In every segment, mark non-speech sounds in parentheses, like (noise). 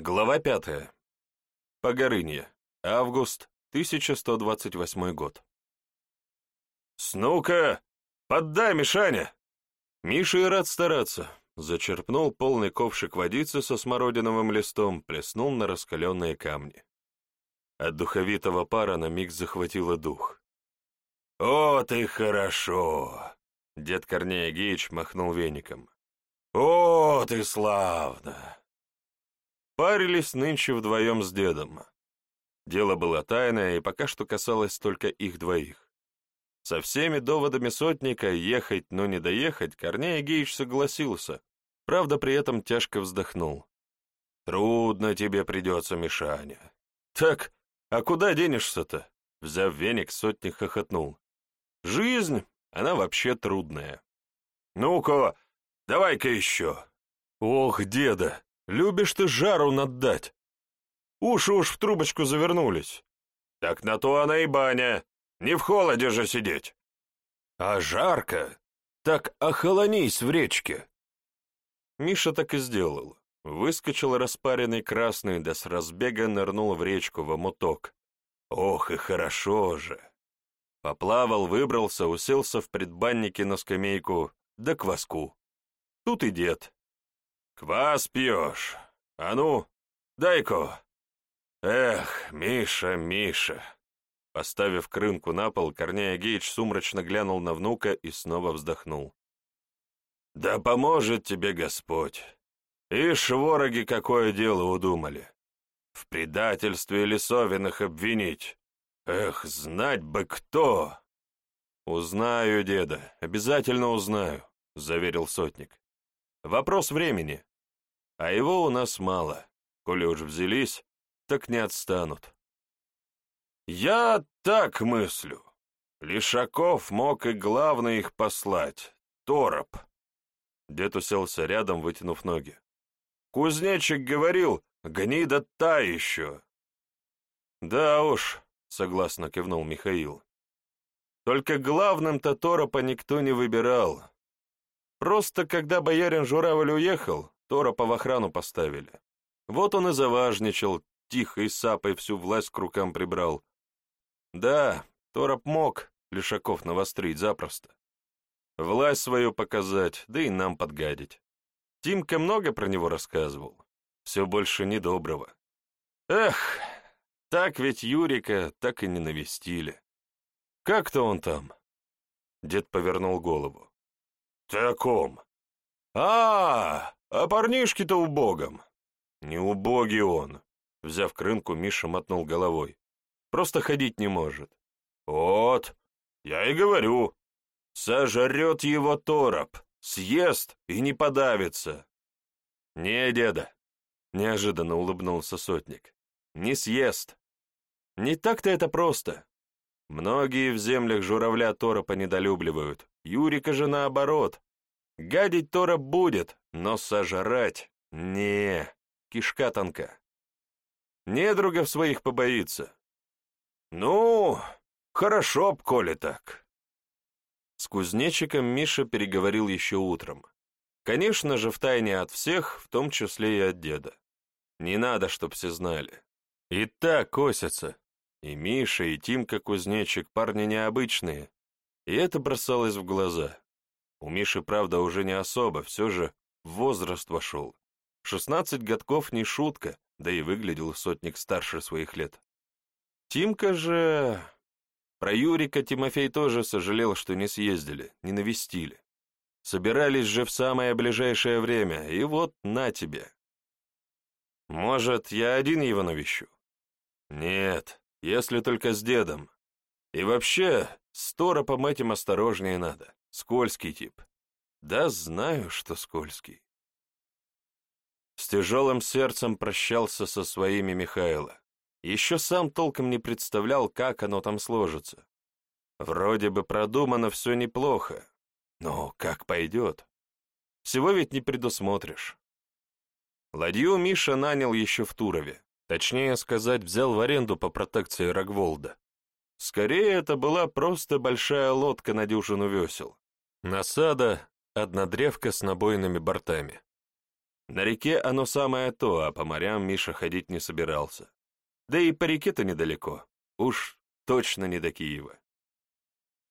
Глава пятая. Погорынье. Август, 1128 год. «Снука! Поддай, Мишаня!» Миша и рад стараться. Зачерпнул полный ковшик водицы со смородиновым листом, плеснул на раскаленные камни. От духовитого пара на миг захватило дух. «О, ты хорошо!» Дед Корнея Геич махнул веником. «О, ты славно!» Парились нынче вдвоем с дедом. Дело было тайное и пока что касалось только их двоих. Со всеми доводами сотника ехать, но не доехать, Корнея Геич согласился, правда, при этом тяжко вздохнул. «Трудно тебе придется, Мишаня». «Так, а куда денешься-то?» Взяв веник, сотник хохотнул. «Жизнь, она вообще трудная». «Ну-ка, давай-ка еще». «Ох, деда, Любишь ты жару наддать. Уши уж в трубочку завернулись. Так на то она и баня. Не в холоде же сидеть. А жарко. Так охолонись в речке. Миша так и сделал. Выскочил распаренный красный, да с разбега нырнул в речку, в омуток. Ох и хорошо же. Поплавал, выбрался, уселся в предбаннике на скамейку, да кваску. Тут и дед. «Квас пьешь? А ну, дай-ка!» «Эх, Миша, Миша!» Поставив крынку на пол, Корнея Гейч сумрачно глянул на внука и снова вздохнул. «Да поможет тебе Господь! Ишь, вороги какое дело удумали! В предательстве лесовиных обвинить! Эх, знать бы кто!» «Узнаю, деда, обязательно узнаю», — заверил сотник. «Вопрос времени. А его у нас мало. Коли уж взялись, так не отстанут. Я так мыслю. Лишаков мог и главный их послать — Тороп. Дед уселся рядом, вытянув ноги. Кузнечик говорил, гнида та еще. Да уж, согласно кивнул Михаил. Только главным-то Торопа никто не выбирал. Просто когда боярин Журавль уехал, Торопа в охрану поставили. Вот он и заважничал, тихо и сапой всю власть к рукам прибрал. Да, Тороп мог Лешаков навострить запросто. Власть свою показать, да и нам подгадить. Тимка много про него рассказывал. Все больше недоброго. Эх, так ведь Юрика так и не навестили. Как-то он там. Дед повернул голову. Ты о ком? А, -а, -а а парнишки-то убогом. Не убогий он. Взяв крынку, Миша мотнул головой. Просто ходить не может. Вот, я и говорю. Сожрет его тороп, съест и не подавится. Не, деда, неожиданно улыбнулся сотник. Не съест. Не так-то это просто. Многие в землях журавля торопа недолюбливают. Юрика же наоборот. Гадить Тора будет, но сожрать — не, кишка тонка. Недругов своих побоится. Ну, хорошо б, коли так. С кузнечиком Миша переговорил еще утром. Конечно же, втайне от всех, в том числе и от деда. Не надо, чтоб все знали. И так косятся. И Миша, и Тимка Кузнечик парни необычные. И это бросалось в глаза. У Миши, правда, уже не особо, все же возраст вошел. Шестнадцать годков не шутка, да и выглядел сотник старше своих лет. Тимка же... Про Юрика Тимофей тоже сожалел, что не съездили, не навестили. Собирались же в самое ближайшее время, и вот на тебе. Может, я один его навещу? Нет, если только с дедом. И вообще, с торопом этим осторожнее надо. Скользкий тип. Да знаю, что скользкий. С тяжелым сердцем прощался со своими Михайло. Еще сам толком не представлял, как оно там сложится. Вроде бы продумано все неплохо, но как пойдет? Всего ведь не предусмотришь. Ладью Миша нанял еще в Турове, точнее сказать, взял в аренду по протекции Рогволда. Скорее, это была просто большая лодка на дюжину весел. Насада — одна древка с набойными бортами. На реке оно самое то, а по морям Миша ходить не собирался. Да и по реке-то недалеко, уж точно не до Киева.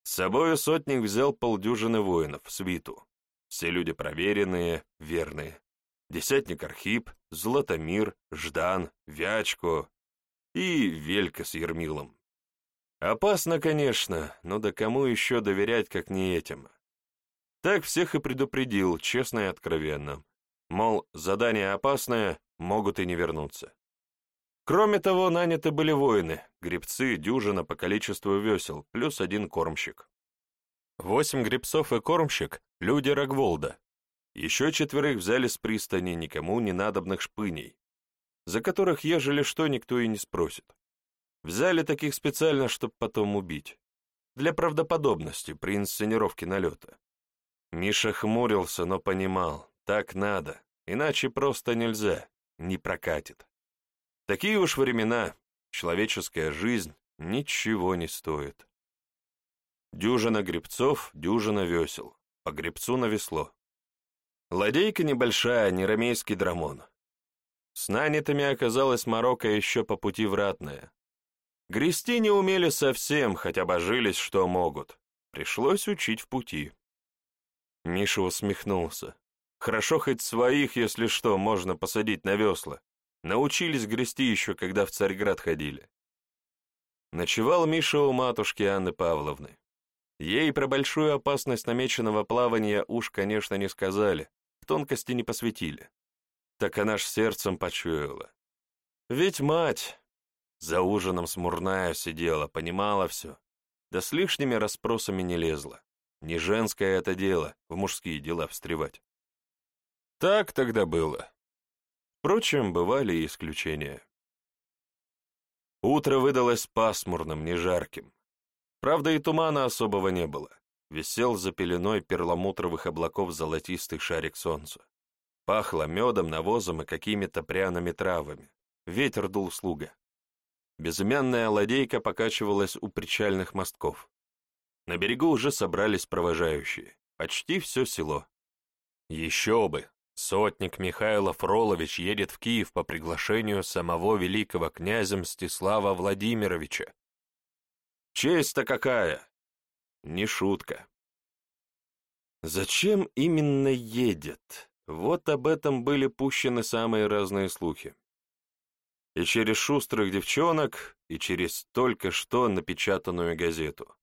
С собою сотник взял полдюжины воинов, свиту. Все люди проверенные, верные. Десятник Архип, Златомир, Ждан, Вячко и Велька с Ермилом. Опасно, конечно, но да кому еще доверять, как не этим? Так всех и предупредил, честно и откровенно. Мол, задание опасное, могут и не вернуться. Кроме того, наняты были воины, гребцы, дюжина по количеству весел, плюс один кормщик. Восемь гребцов и кормщик — люди Рогволда. Еще четверых взяли с пристани никому не надобных шпыней, за которых, ежели что, никто и не спросит. Взяли таких специально, чтобы потом убить. Для правдоподобности при инсценировке налета. Миша хмурился, но понимал, так надо, иначе просто нельзя, не прокатит. Такие уж времена, человеческая жизнь ничего не стоит. Дюжина гребцов, дюжина весел, по гребцу на весло. Ладейка небольшая, не ромейский драмон. С нанятыми оказалась Марокко еще по пути вратная. Грести не умели совсем, хотя божились, что могут. Пришлось учить в пути. Миша усмехнулся. Хорошо хоть своих, если что, можно посадить на весла. Научились грести еще, когда в Царьград ходили. Ночевал Миша у матушки Анны Павловны. Ей про большую опасность намеченного плавания уж, конечно, не сказали, в тонкости не посвятили. Так она ж сердцем почуяла. Ведь мать за ужином смурная сидела, понимала все, да с лишними расспросами не лезла. Не женское это дело в мужские дела встревать. Так тогда было. Впрочем, бывали и исключения. Утро выдалось пасмурным, не жарким. Правда, и тумана особого не было. Висел за пеленой перламутровых облаков золотистый шарик солнца. Пахло медом, навозом и какими-то пряными травами. Ветер дул слуга. Безымянная ладейка покачивалась у причальных мостков. На берегу уже собрались провожающие. Почти все село. Еще бы! Сотник Михаил Фролович едет в Киев по приглашению самого великого князя Мстислава Владимировича. Честь-то какая! Не шутка. Зачем именно едет? Вот об этом были пущены самые разные слухи. И через шустрых девчонок, и через только что напечатанную газету.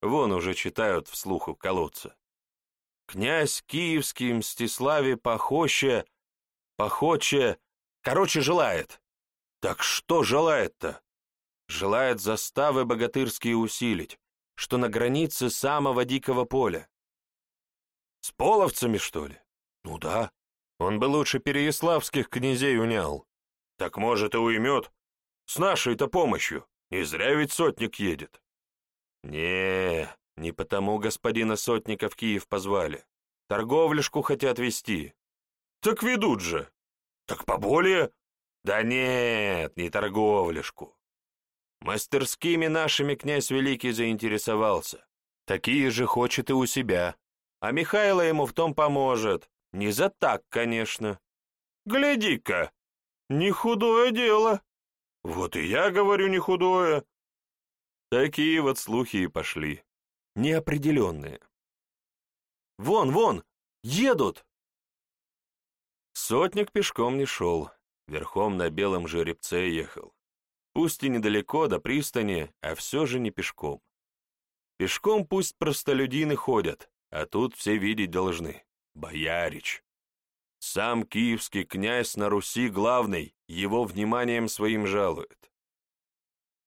Вон уже читают вслух у колодца. Князь Киевский Мстиславе похоче, похоче, короче, желает. Так что желает-то? Желает заставы богатырские усилить, что на границе самого дикого поля. С половцами, что ли? Ну да. Он бы лучше переяславских князей унял. Так может и уймет. С нашей-то помощью. Не зря ведь сотник едет. Не, не потому господина Сотника в Киев позвали. Торговляшку хотят вести. Так ведут же. Так поболее? Да нет, не торговляшку. Мастерскими нашими князь Великий заинтересовался. Такие же хочет и у себя. А Михайло ему в том поможет. Не за так, конечно. Гляди-ка, не худое дело. Вот и я говорю, не худое. Такие вот слухи и пошли. Неопределенные. «Вон, вон! Едут!» Сотник пешком не шел, верхом на белом жеребце ехал. Пусть и недалеко до пристани, а все же не пешком. Пешком пусть простолюдины ходят, а тут все видеть должны. Боярич. Сам киевский князь на Руси главный, его вниманием своим жалует.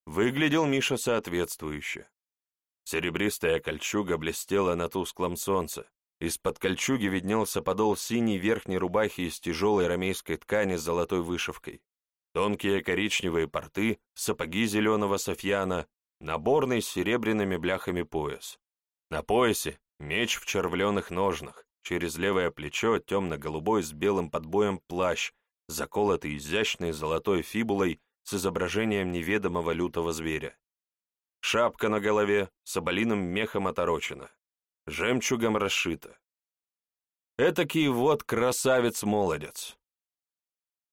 Выглядел Миша соответствующе. Серебристая кольчуга блестела на тусклом солнце. Из-под кольчуги виднелся подол синей верхней рубахи из тяжелой ромейской ткани с золотой вышивкой. Тонкие коричневые порты, сапоги зеленого софьяна, наборный с серебряными бляхами пояс. На поясе меч в червленых ножнах, через левое плечо темно-голубой с белым подбоем плащ, заколотый изящной золотой фибулой с изображением неведомого лютого зверя. Шапка на голове соболиным мехом оторочена, жемчугом расшита. Этакий вот красавец-молодец.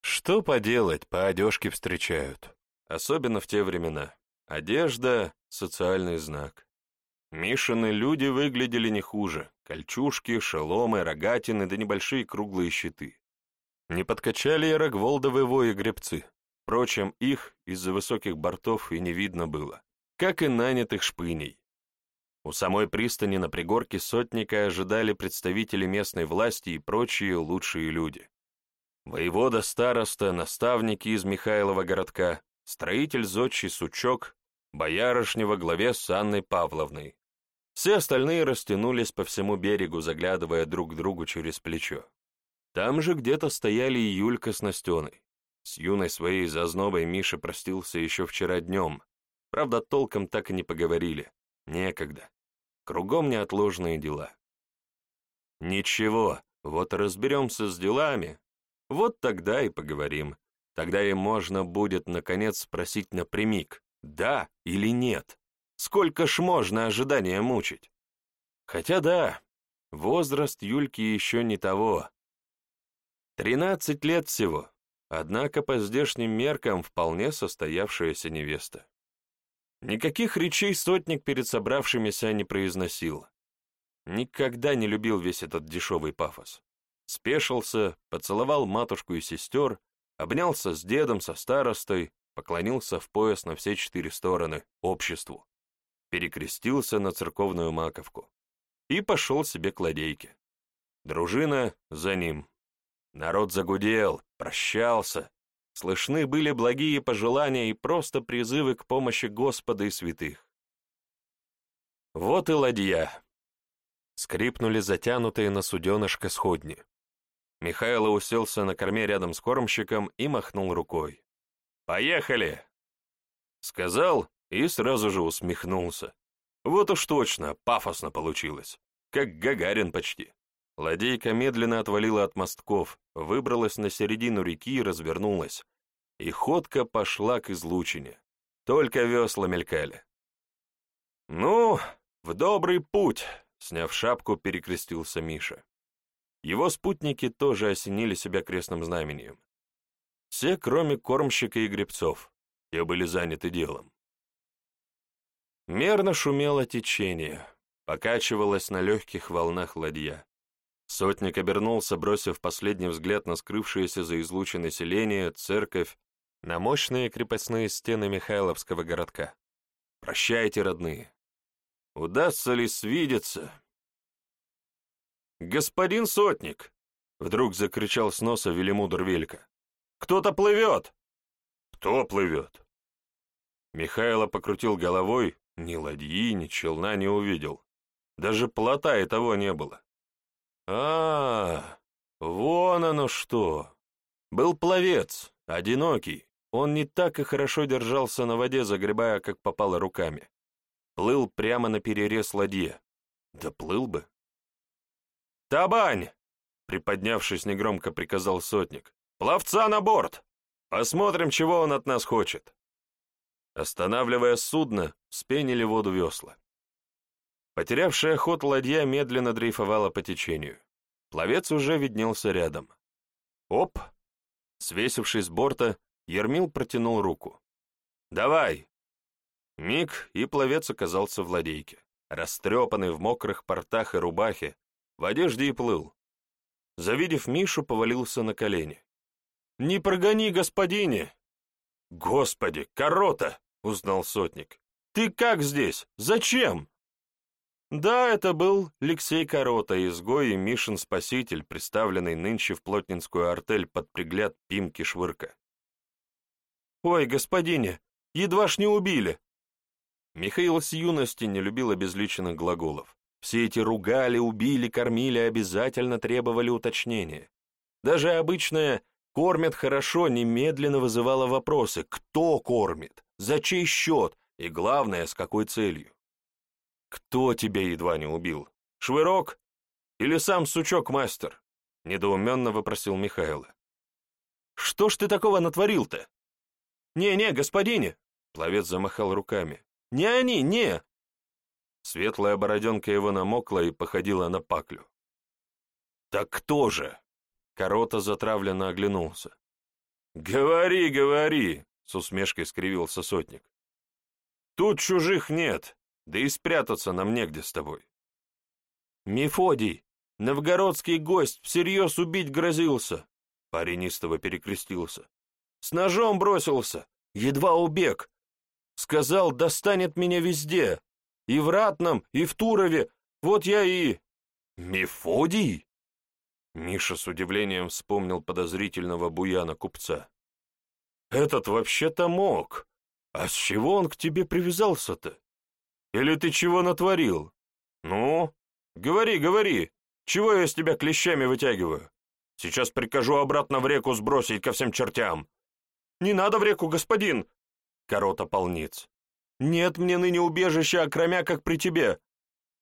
Что поделать, по одежке встречают. Особенно в те времена. Одежда — социальный знак. Мишины люди выглядели не хуже. Кольчужки, шеломы, рогатины да небольшие круглые щиты. Не подкачали и рогволдовы вои гребцы. Впрочем, их из-за высоких бортов и не видно было, как и нанятых шпыней. У самой пристани на пригорке сотника ожидали представители местной власти и прочие лучшие люди. Воевода староста, наставники из Михайлова городка, строитель зодчий Сучок, боярышня во главе с Анной Павловной. Все остальные растянулись по всему берегу, заглядывая друг к другу через плечо. Там же где-то стояли и Юлька с Настеной. С юной своей зазнобой Миша простился еще вчера днем. Правда, толком так и не поговорили. Некогда. Кругом неотложные дела. Ничего, вот разберемся с делами. Вот тогда и поговорим. Тогда и можно будет, наконец, спросить напрямик, да или нет. Сколько ж можно ожидания мучить? Хотя да, возраст Юльки еще не того. Тринадцать лет всего, однако по здешним меркам вполне состоявшаяся невеста. Никаких речей сотник перед собравшимися не произносил. Никогда не любил весь этот дешевый пафос. Спешился, поцеловал матушку и сестер, обнялся с дедом, со старостой, поклонился в пояс на все четыре стороны, обществу, перекрестился на церковную маковку и пошел себе к ладейке. Дружина за ним. Народ загудел, прощался, Слышны были благие пожелания и просто призывы к помощи Господа и святых. Вот и ладья. Скрипнули затянутые на суденышко сходни. Михайло уселся на корме рядом с кормщиком и махнул рукой. «Поехали!» Сказал и сразу же усмехнулся. Вот уж точно, пафосно получилось. Как Гагарин почти. Ладейка медленно отвалила от мостков, выбралась на середину реки и развернулась, и ходка пошла к излучине. Только весла мелькали. «Ну, в добрый путь!» — сняв шапку, перекрестился Миша. Его спутники тоже осенили себя крестным знамением. Все, кроме кормщика и гребцов, те были заняты делом. Мерно шумело течение, покачивалась на легких волнах ладья. Сотник обернулся, бросив последний взгляд на скрывшееся за излученное селение, церковь на мощные крепостные стены Михайловского городка. Прощайте, родные. Удастся ли свидеться? «Господин сотник!» — вдруг закричал с носа Велимудр Велька. «Кто-то плывет!» «Кто плывет?» Михайло покрутил головой, ни ладьи, ни челна не увидел. Даже плота и того не было. а, -а вон оно что! Был пловец, одинокий, он не так и хорошо держался на воде, загребая, как попало руками. Плыл прямо на перерез ладье. Да плыл бы. «Табань!» — приподнявшись негромко, приказал сотник. «Пловца на борт! Посмотрим, чего он от нас хочет!» Останавливая судно, вспенили воду весла. Потерявшая ход ладья медленно дрейфовала по течению. Пловец уже виднелся рядом. Оп! Свесившись с борта, Ермил протянул руку. «Давай!» Миг, и пловец оказался в ладейке, растрепанный в мокрых портах и рубахе, в одежде и плыл. Завидев Мишу, повалился на колени. «Не прогони, господине!» «Господи, корота!» — узнал сотник. «Ты как здесь? Зачем?» Да, это был Алексей Корота, изгой и Мишин спаситель, представленный нынче в плотнинскую артель под пригляд Пимки Швырка. «Ой, господине, едва ж не убили!» Михаил с юности не любил обезличенных глаголов. Все эти ругали, убили, кормили обязательно требовали уточнения. Даже обычное «кормят хорошо» немедленно вызывало вопросы «кто кормит?», «за чей счет?» И, главное, с какой целью. «Кто тебя едва не убил? Швырок? Или сам сучок-мастер?» — недоуменно вопросил Михаила. «Что ж ты такого натворил-то?» «Не-не, господине!» — пловец замахал руками. «Не они, не!» Светлая бороденка его намокла и походила на паклю. «Так кто же?» Корота затравленно оглянулся. Говори, говори, с усмешкой скривился сотник. Тут чужих нет, да и спрятаться нам негде с тобой. Мефодий, новгородский гость, всерьез убить грозился. Парень истово перекрестился. С ножом бросился, едва убег. Сказал, достанет меня везде, и в Ратном, и в Турове, вот я и... Мефодий? Миша с удивлением вспомнил подозрительного буяна купца. «Этот вообще-то мог. А с чего он к тебе привязался-то? Или ты чего натворил? Ну, говори, говори, чего я с тебя клещами вытягиваю? Сейчас прикажу обратно в реку сбросить ко всем чертям». «Не надо в реку, господин!» Корота полниц. «Нет мне ныне убежища, окромя, как при тебе.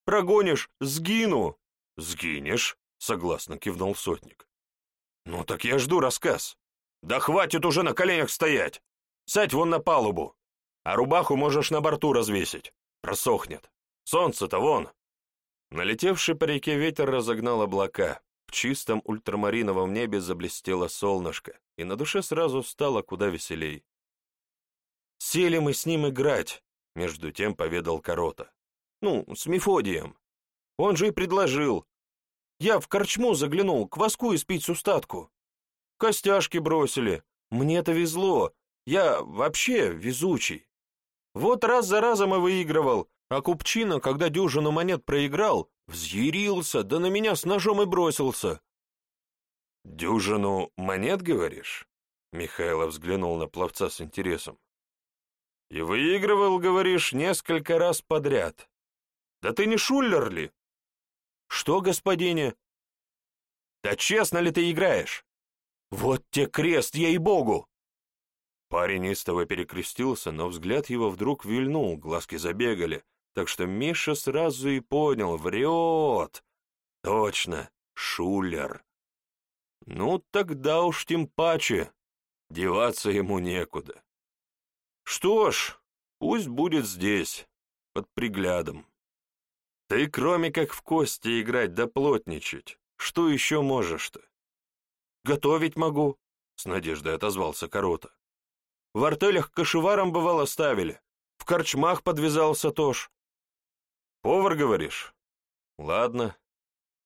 Прогонишь, сгину!» «Сгинешь?» — согласно кивнул сотник. «Ну так я жду рассказ. Да хватит уже на коленях стоять! Сядь вон на палубу, а рубаху можешь на борту развесить. Просохнет. Солнце-то вон!» Налетевший по реке ветер разогнал облака. В чистом ультрамариновом небе заблестело солнышко, и на душе сразу стало куда веселей. «Сели мы с ним играть», — между тем поведал Корота. «Ну, с Мефодием. Он же и предложил, я в корчму заглянул, кваску испить с устатку. Костяшки бросили. Мне-то везло. Я вообще везучий. Вот раз за разом и выигрывал, а купчина, когда дюжину монет проиграл, взъярился, да на меня с ножом и бросился. «Дюжину монет, говоришь?» Михайлов взглянул на пловца с интересом. «И выигрывал, говоришь, несколько раз подряд. Да ты не шулер ли?» «Что, господине?» «Да честно ли ты играешь?» «Вот те крест, ей-богу!» Парень истово перекрестился, но взгляд его вдруг вильнул, глазки забегали, так что Миша сразу и понял, врет. Точно, шулер. Ну, тогда уж тем паче, деваться ему некуда. Что ж, пусть будет здесь, под приглядом. Ты кроме как в кости играть да плотничать, что еще можешь-то? Готовить могу, с надеждой отозвался Корота. В артелях кошеваром бывало ставили, в корчмах подвязался тоже. Повар, говоришь? Ладно.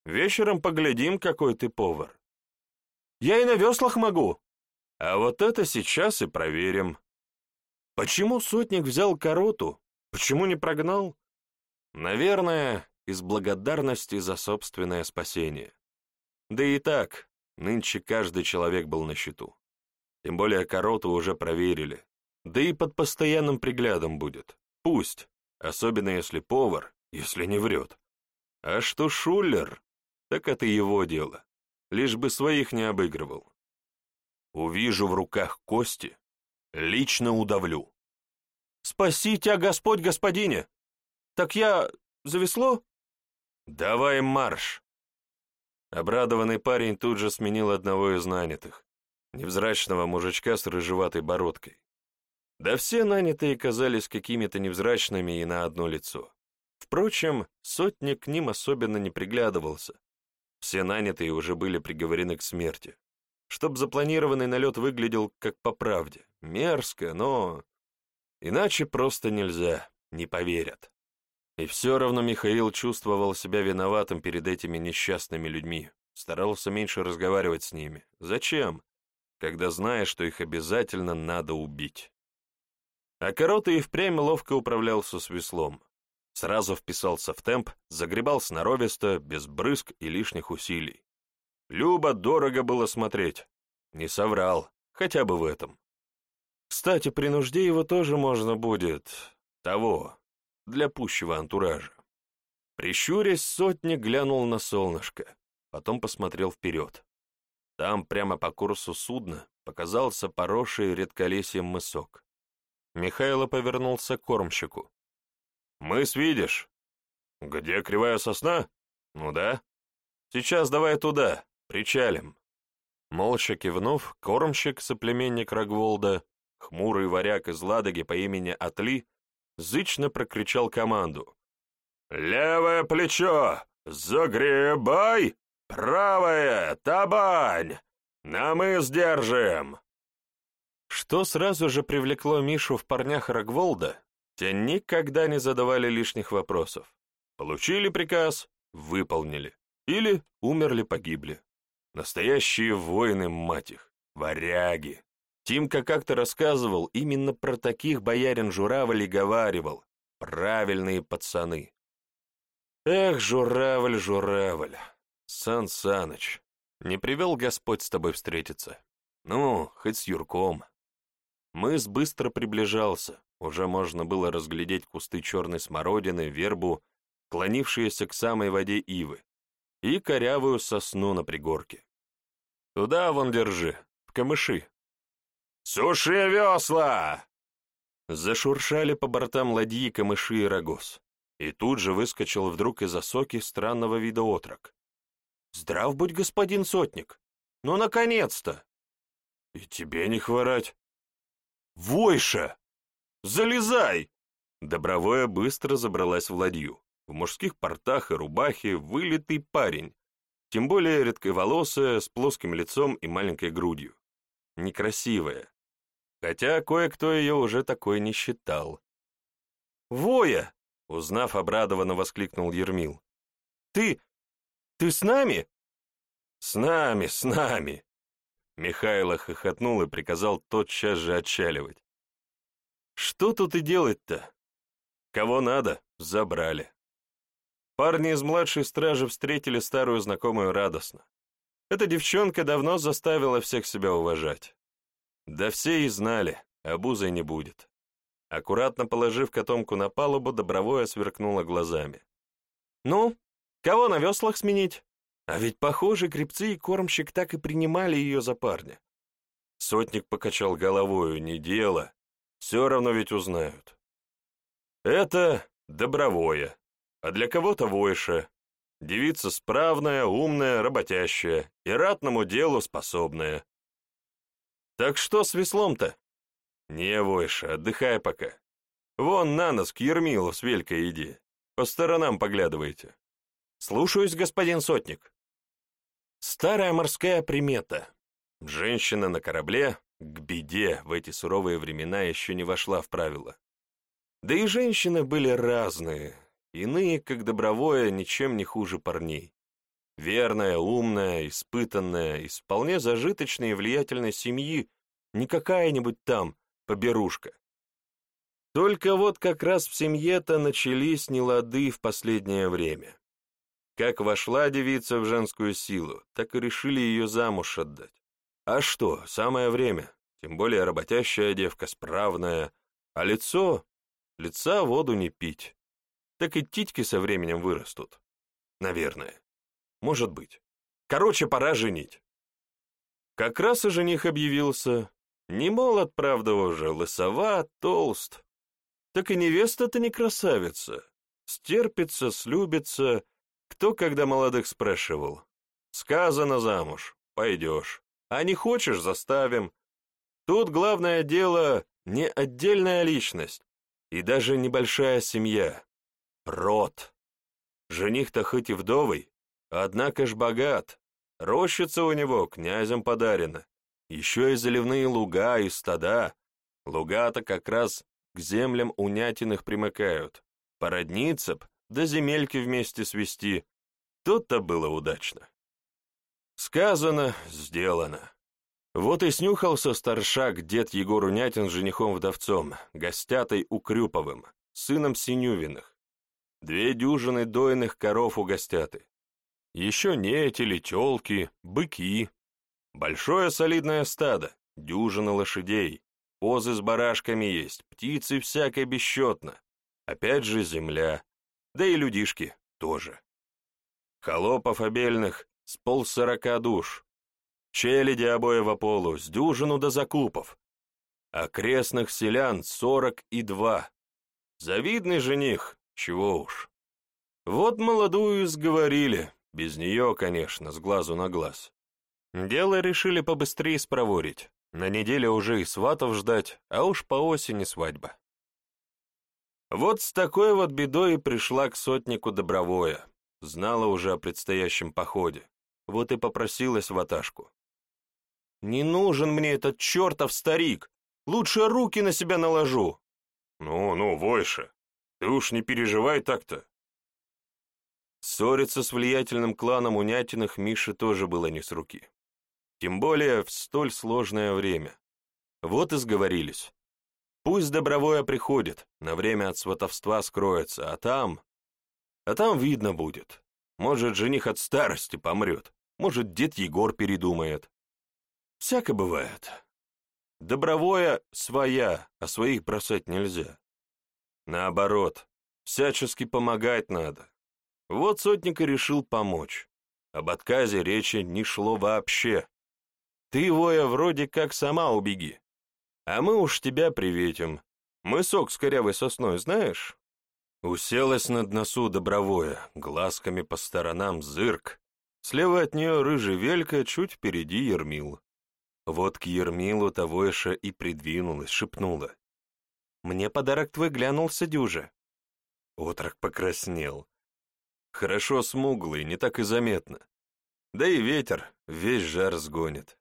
Вечером поглядим, какой ты повар. Я и на веслах могу. А вот это сейчас и проверим. Почему сотник взял короту? Почему не прогнал? Наверное, из благодарности за собственное спасение. Да и так, нынче каждый человек был на счету. Тем более короту уже проверили. Да и под постоянным приглядом будет. Пусть, особенно если повар, если не врет. А что Шуллер, так это его дело. Лишь бы своих не обыгрывал. Увижу в руках кости, лично удавлю. «Спаси тебя, Господь, господине!» «Так я... завесло?» «Давай марш!» Обрадованный парень тут же сменил одного из нанятых, невзрачного мужичка с рыжеватой бородкой. Да все нанятые казались какими-то невзрачными и на одно лицо. Впрочем, сотник к ним особенно не приглядывался. Все нанятые уже были приговорены к смерти. Чтоб запланированный налет выглядел как по правде. Мерзко, но... Иначе просто нельзя, не поверят. И все равно Михаил чувствовал себя виноватым перед этими несчастными людьми, старался меньше разговаривать с ними. Зачем? Когда знаешь, что их обязательно надо убить. А Корота и впрямь ловко управлялся с веслом. Сразу вписался в темп, загребал сноровисто, без брызг и лишних усилий. Любо дорого было смотреть. Не соврал, хотя бы в этом. Кстати, при нужде его тоже можно будет... того, для пущего антуража. Прищурясь, сотник глянул на солнышко, потом посмотрел вперед. Там, прямо по курсу судна, показался поросший редколесьем мысок. Михайло повернулся к кормщику. «Мыс видишь?» «Где кривая сосна?» «Ну да». «Сейчас давай туда, причалим». Молча кивнув, кормщик, соплеменник Рогволда, хмурый варяг из Ладоги по имени Атли, зычно прокричал команду. «Левое плечо! Загребай! Правое! Табань! На мы сдержим!» Что сразу же привлекло Мишу в парнях Рогволда, те никогда не задавали лишних вопросов. Получили приказ — выполнили. Или умерли-погибли. Настоящие воины, мать их, варяги. Тимка как-то рассказывал, именно про таких боярин Журавль и говаривал. Правильные пацаны. Эх, Журавль, Журавль, Сан Саныч, не привел Господь с тобой встретиться. Ну, хоть с Юрком. Мыс быстро приближался, уже можно было разглядеть кусты черной смородины, вербу, клонившиеся к самой воде ивы, и корявую сосну на пригорке. Туда вон держи, в камыши. «Суши весла!» Зашуршали по бортам ладьи камыши и рогоз, и тут же выскочил вдруг из осоки странного вида отрок. «Здрав будь, господин сотник! Ну, наконец-то!» «И тебе не хворать!» «Войша! Залезай!» Добровое быстро забралась в ладью. В мужских портах и рубахе вылитый парень, тем более редковолосая, с плоским лицом и маленькой грудью. Некрасивая. Хотя кое-кто ее уже такой не считал. «Воя!» — узнав, обрадованно воскликнул Ермил. «Ты... ты с нами?» «С нами, с нами!» Михайло хохотнул и приказал тотчас же отчаливать. «Что тут и делать-то? Кого надо, забрали». Парни из младшей стражи встретили старую знакомую радостно. Эта девчонка давно заставила всех себя уважать. Да все и знали, обузой не будет. Аккуратно положив котомку на палубу, Добровое сверкнула глазами. «Ну, кого на веслах сменить?» А ведь, похоже, крепцы и кормщик так и принимали ее за парня. Сотник покачал головою, не дело, все равно ведь узнают. Это Добровое, а для кого-то войша. Девица справная, умная, работящая и ратному делу способная. Так что с веслом-то? Не, войша, отдыхай пока. Вон на нас к Ермилу с Велькой иди. По сторонам поглядывайте. Слушаюсь, господин сотник. Старая морская примета. Женщина на корабле к беде в эти суровые времена еще не вошла в правила. Да и женщины были разные, Иные, как добровое, ничем не хуже парней. Верная, умная, испытанная, из вполне зажиточной и влиятельной семьи, не какая-нибудь там, поберушка. Только вот как раз в семье-то начались нелады в последнее время. Как вошла девица в женскую силу, так и решили ее замуж отдать. А что, самое время, тем более работящая девка, справная, а лицо, лица воду не пить так и титьки со временем вырастут. Наверное. Может быть. Короче, пора женить. Как раз и жених объявился. Не молод, правда, уже, лысоват, толст. Так и невеста-то не красавица. Стерпится, слюбится. Кто когда молодых спрашивал? Сказано замуж, пойдешь. А не хочешь, заставим. Тут главное дело не отдельная личность и даже небольшая семья. Род. Жених-то хоть и вдовый, однако ж богат. Рощица у него князем подарена. Еще и заливные луга и стада. Луга-то как раз к землям унятиных примыкают. Породниться б, да земельки вместе свести. Тут-то было удачно. Сказано, сделано. Вот и снюхался старшак дед Егор Унятин с женихом-вдовцом, гостятой Укрюповым, сыном Синювиных. Две дюжины дойных коров угостяты. Еще нетели, телки, быки. Большое солидное стадо, дюжина лошадей. Позы с барашками есть, птицы всякой бесчетно. Опять же земля, да и людишки тоже. Холопов обельных с полсорока душ. Челяди обоего полу с дюжину до закупов. Окрестных селян сорок и два. Завидный жених, чего уж. Вот молодую сговорили, без нее, конечно, с глазу на глаз. Дело решили побыстрее спроворить. На неделе уже и сватов ждать, а уж по осени свадьба. Вот с такой вот бедой и пришла к сотнику Добровое. Знала уже о предстоящем походе. Вот и попросилась в аташку. «Не нужен мне этот чертов старик! Лучше руки на себя наложу. Ну, ну, Войша, ты уж не переживай так-то. Ссориться с влиятельным кланом Унятиных Мише тоже было не с руки. Тем более в столь сложное время. Вот и сговорились. Пусть Добровое приходит, на время от сватовства скроется, а там... А там видно будет. Может, жених от старости помрет, может, дед Егор передумает. Всяко бывает. Добровое своя, а своих бросать нельзя. Наоборот, всячески помогать надо. Вот сотник и решил помочь. Об отказе речи не шло вообще. Ты, воя, вроде как сама убеги. А мы уж тебя приветим. Мысок с корявой сосной знаешь? Уселась над носу добровое, глазками по сторонам зырк. Слева от нее рыжий велька, чуть впереди Ермил. Вот к Ермилу Тавойша и придвинулась, шепнула. «Мне подарок твой глянулся дюже». Отрок покраснел. Хорошо смуглый, не так и заметно. Да и ветер весь жар сгонит.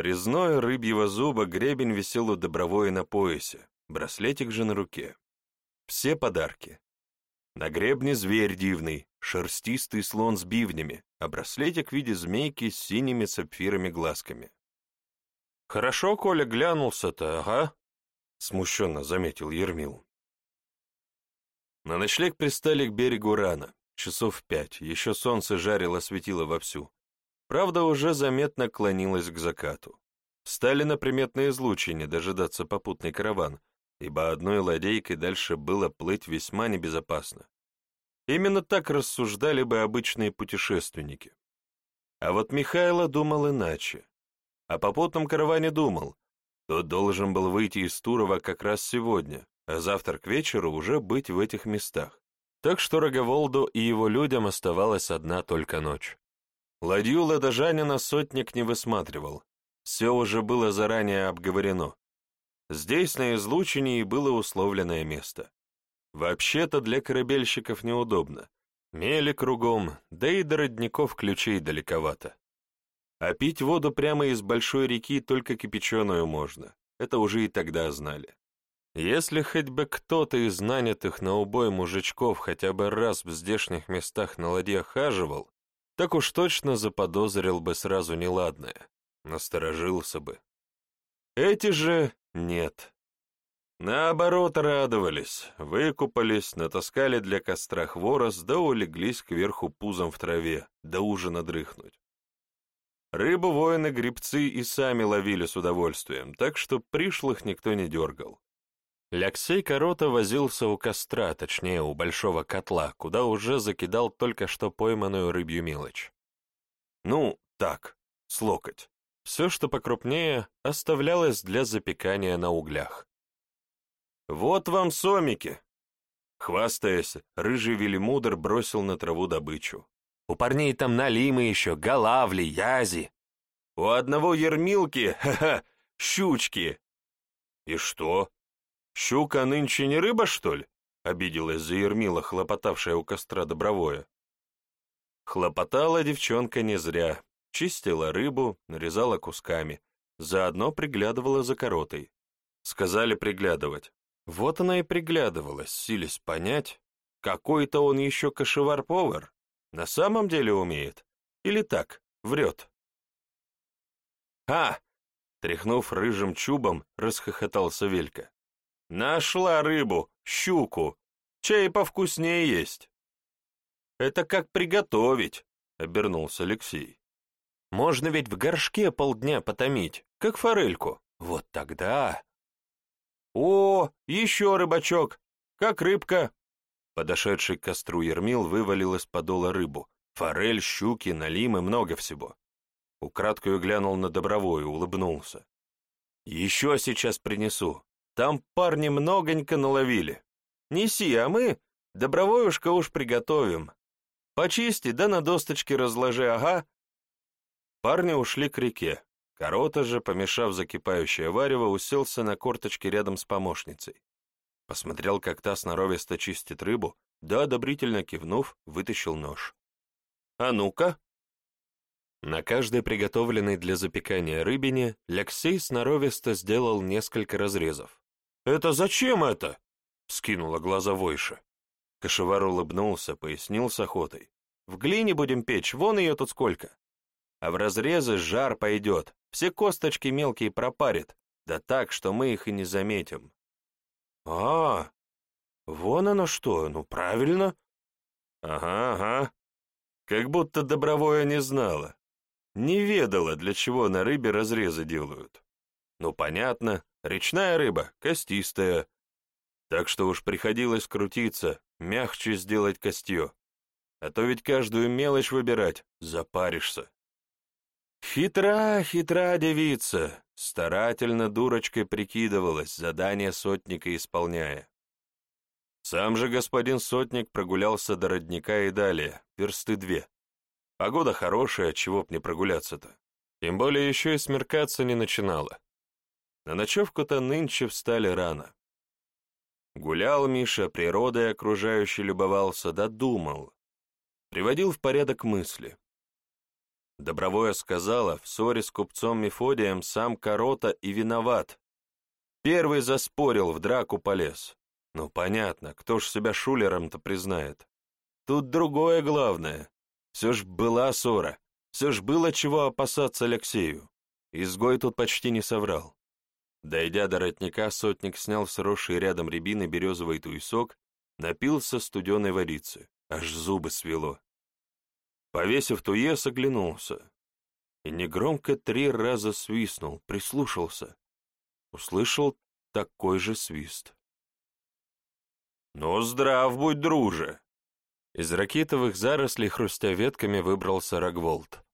Резной рыбьего зуба гребень висел у добровой на поясе, браслетик же на руке. Все подарки. На гребне зверь дивный, шерстистый слон с бивнями, а браслетик в виде змейки с синими сапфирами глазками. «Хорошо, Коля, глянулся-то, ага», — смущенно заметил Ермил. На ночлег пристали к берегу рано, часов пять, еще солнце жарило, светило вовсю. Правда, уже заметно клонилось к закату. Стали на приметное излучине дожидаться попутный караван, ибо одной ладейкой дальше было плыть весьма небезопасно. Именно так рассуждали бы обычные путешественники. А вот Михайло думал иначе. О попутном караване думал. Тот должен был выйти из Турова как раз сегодня, а завтра к вечеру уже быть в этих местах. Так что Роговолду и его людям оставалась одна только ночь. Ладью ладожанина сотник не высматривал. Все уже было заранее обговорено. Здесь, на излучине, и было условленное место. Вообще-то для корабельщиков неудобно. Мели кругом, да и до родников ключей далековато. А пить воду прямо из большой реки только кипяченую можно. Это уже и тогда знали. Если хоть бы кто-то из нанятых на убой мужичков хотя бы раз в здешних местах на ладье хаживал, так уж точно заподозрил бы сразу неладное, насторожился бы. Эти же нет. Наоборот, радовались, выкупались, натаскали для костра хворост, да улеглись кверху пузом в траве, до ужина дрыхнуть. Рыбу воины-грибцы и сами ловили с удовольствием, так что пришлых никто не дергал. Ляксей Корота возился у костра, точнее, у большого котла, куда уже закидал только что пойманную рыбью мелочь. Ну, так, с локоть. Все, что покрупнее, оставлялось для запекания на углях. «Вот вам сомики!» Хвастаясь, рыжий велимудр бросил на траву добычу. «У парней там налимы еще, голавли, язи!» «У одного ермилки, (laughs) ха-ха, щучки!» «И что? Щука нынче не рыба, что ли?» — обиделась за Ермила, хлопотавшая у костра добровое. Хлопотала девчонка не зря, чистила рыбу, нарезала кусками, заодно приглядывала за коротой. Сказали приглядывать. Вот она и приглядывалась, силясь понять, какой-то он еще кошевар-повар, на самом деле умеет, или так, врет. «А!» — тряхнув рыжим чубом, расхохотался Велька. «Нашла рыбу, щуку, чай повкуснее есть». «Это как приготовить», — обернулся Алексей. «Можно ведь в горшке полдня потомить, как форельку. Вот тогда...» «О, еще рыбачок! Как рыбка!» Подошедший к костру Ермил вывалил из подола рыбу. Форель, щуки, налимы, много всего. Украдкою глянул на Добровую, улыбнулся. «Еще сейчас принесу. Там парни многонько наловили. Неси, а мы Добровоюшка уж приготовим. Почисти, да на досточке разложи, ага». Парни ушли к реке. Корота же, помешав закипающее варево, уселся на корточке рядом с помощницей. Посмотрел, как та сноровисто чистит рыбу, да, одобрительно кивнув, вытащил нож. «А ну-ка!» На каждой приготовленной для запекания рыбине Лексей сноровисто сделал несколько разрезов. «Это зачем это?» — скинула глаза Войша. Кашевар улыбнулся, пояснил с охотой. «В глине будем печь, вон ее тут сколько. А в разрезы жар пойдет, все косточки мелкие пропарит, да так, что мы их и не заметим». «А, вон оно что, ну правильно». «Ага, ага. Как будто добровое не знала. Не ведала, для чего на рыбе разрезы делают. Ну, понятно, речная рыба, костистая. Так что уж приходилось крутиться, мягче сделать костье. А то ведь каждую мелочь выбирать, запаришься. Хитра, хитра девица, старательно дурочкой прикидывалась, задание сотника исполняя. Сам же господин сотник прогулялся до родника и далее, версты две. Погода хорошая, чего б не прогуляться-то. Тем более еще и смеркаться не начинало. На ночевку-то нынче встали рано. Гулял Миша, природой окружающей любовался, да. Приводил в порядок мысли. Добровое сказала, в ссоре с купцом Мефодием сам Корота и виноват. Первый заспорил, в драку полез. Ну, понятно, кто ж себя шулером-то признает. Тут другое главное. Все ж была ссора, все ж было чего опасаться Алексею. Изгой тут почти не соврал. Дойдя до родника, сотник снял сросший рядом рябины березовый туесок, напился студеной водицы, аж зубы свело. Повесив туес, оглянулся. И негромко три раза свистнул, прислушался. Услышал такой же свист. «Ну, здрав будь, друже!» Из ракитовых зарослей, хрустя ветками, выбрался Рогволд.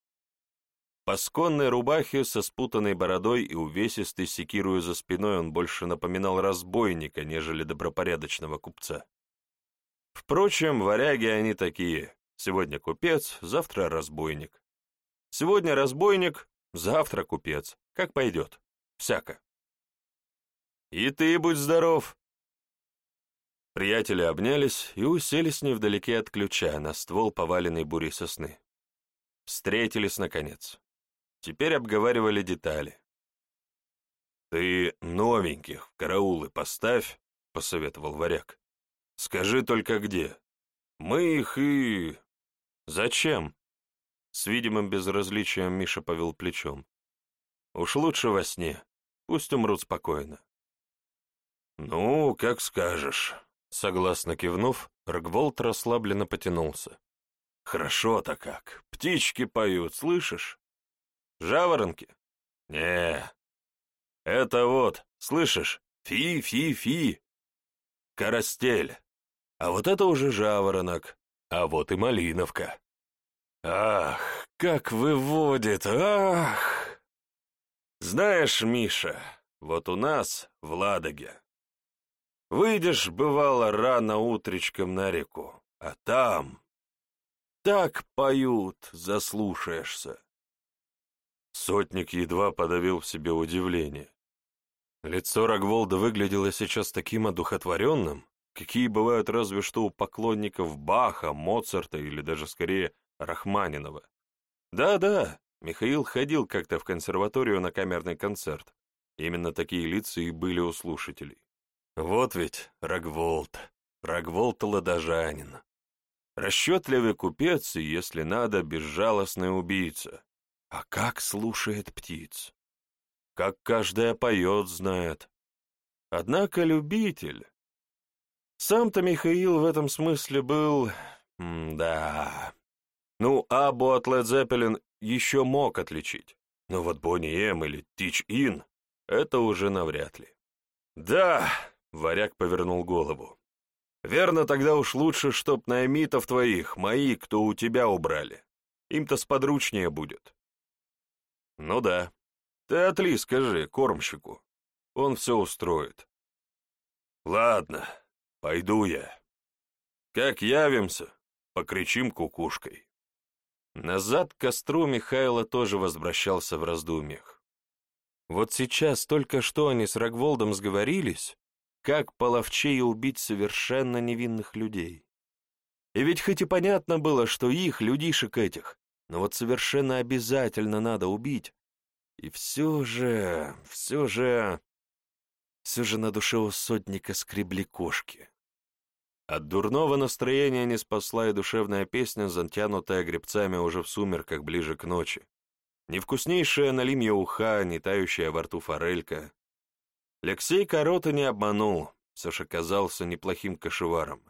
По сконной рубахе со спутанной бородой и увесистой секирую за спиной он больше напоминал разбойника, нежели добропорядочного купца. Впрочем, варяги они такие. Сегодня купец, завтра разбойник. Сегодня разбойник, завтра купец. Как пойдет. Всяко. «И ты будь здоров!» Приятели обнялись и уселись невдалеке от ключа, на ствол поваленной бурей сосны. Встретились, наконец. Теперь обговаривали детали. «Ты новеньких в караулы поставь», — посоветовал варяг. «Скажи только где. Мы их и...» «Зачем?» С видимым безразличием Миша повел плечом. «Уж лучше во сне. Пусть умрут спокойно». «Ну, как скажешь». Согласно кивнув, Рогволд расслабленно потянулся. «Хорошо-то как. Птички поют, слышишь? Жаворонки? не Это вот, слышишь? Фи-фи-фи. Карастель. А вот это уже жаворонок. А вот и малиновка. Ах, как выводит, ах! Знаешь, Миша, вот у нас, в Ладоге, Выйдешь, бывало, рано утречком на реку, а там... Так поют, заслушаешься. Сотник едва подавил в себе удивление. Лицо Рогволда выглядело сейчас таким одухотворенным, какие бывают разве что у поклонников Баха, Моцарта или даже скорее Рахманинова. Да-да, Михаил ходил как-то в консерваторию на камерный концерт. Именно такие лица и были у слушателей. Вот ведь Рогволд, Рогволд ладожанин. Расчетливый купец и, если надо, безжалостный убийца. А как слушает птиц? Как каждая поет, знает. Однако любитель. Сам-то Михаил в этом смысле был... да. Ну, Абу от Led Zeppelin еще мог отличить. Но вот Бонни Эм или Тич Ин — это уже навряд ли. Да, Варяг повернул голову. «Верно, тогда уж лучше, чтоб наймитов твоих, мои, кто у тебя убрали. Им-то сподручнее будет». «Ну да. Ты отли, скажи, кормщику. Он все устроит». «Ладно, пойду я. Как явимся, покричим кукушкой». Назад к костру Михайло тоже возвращался в раздумьях. Вот сейчас только что они с Рогволдом сговорились, как половчее убить совершенно невинных людей. И ведь хоть и понятно было, что их, людишек этих, но вот совершенно обязательно надо убить. И все же, все же, все же на душе у сотника скребли кошки. От дурного настроения не спасла и душевная песня, затянутая гребцами уже в сумерках ближе к ночи. Невкуснейшая налимья уха, не тающая во рту форелька. Алексей Корота не обманул, все же оказался неплохим кошеваром.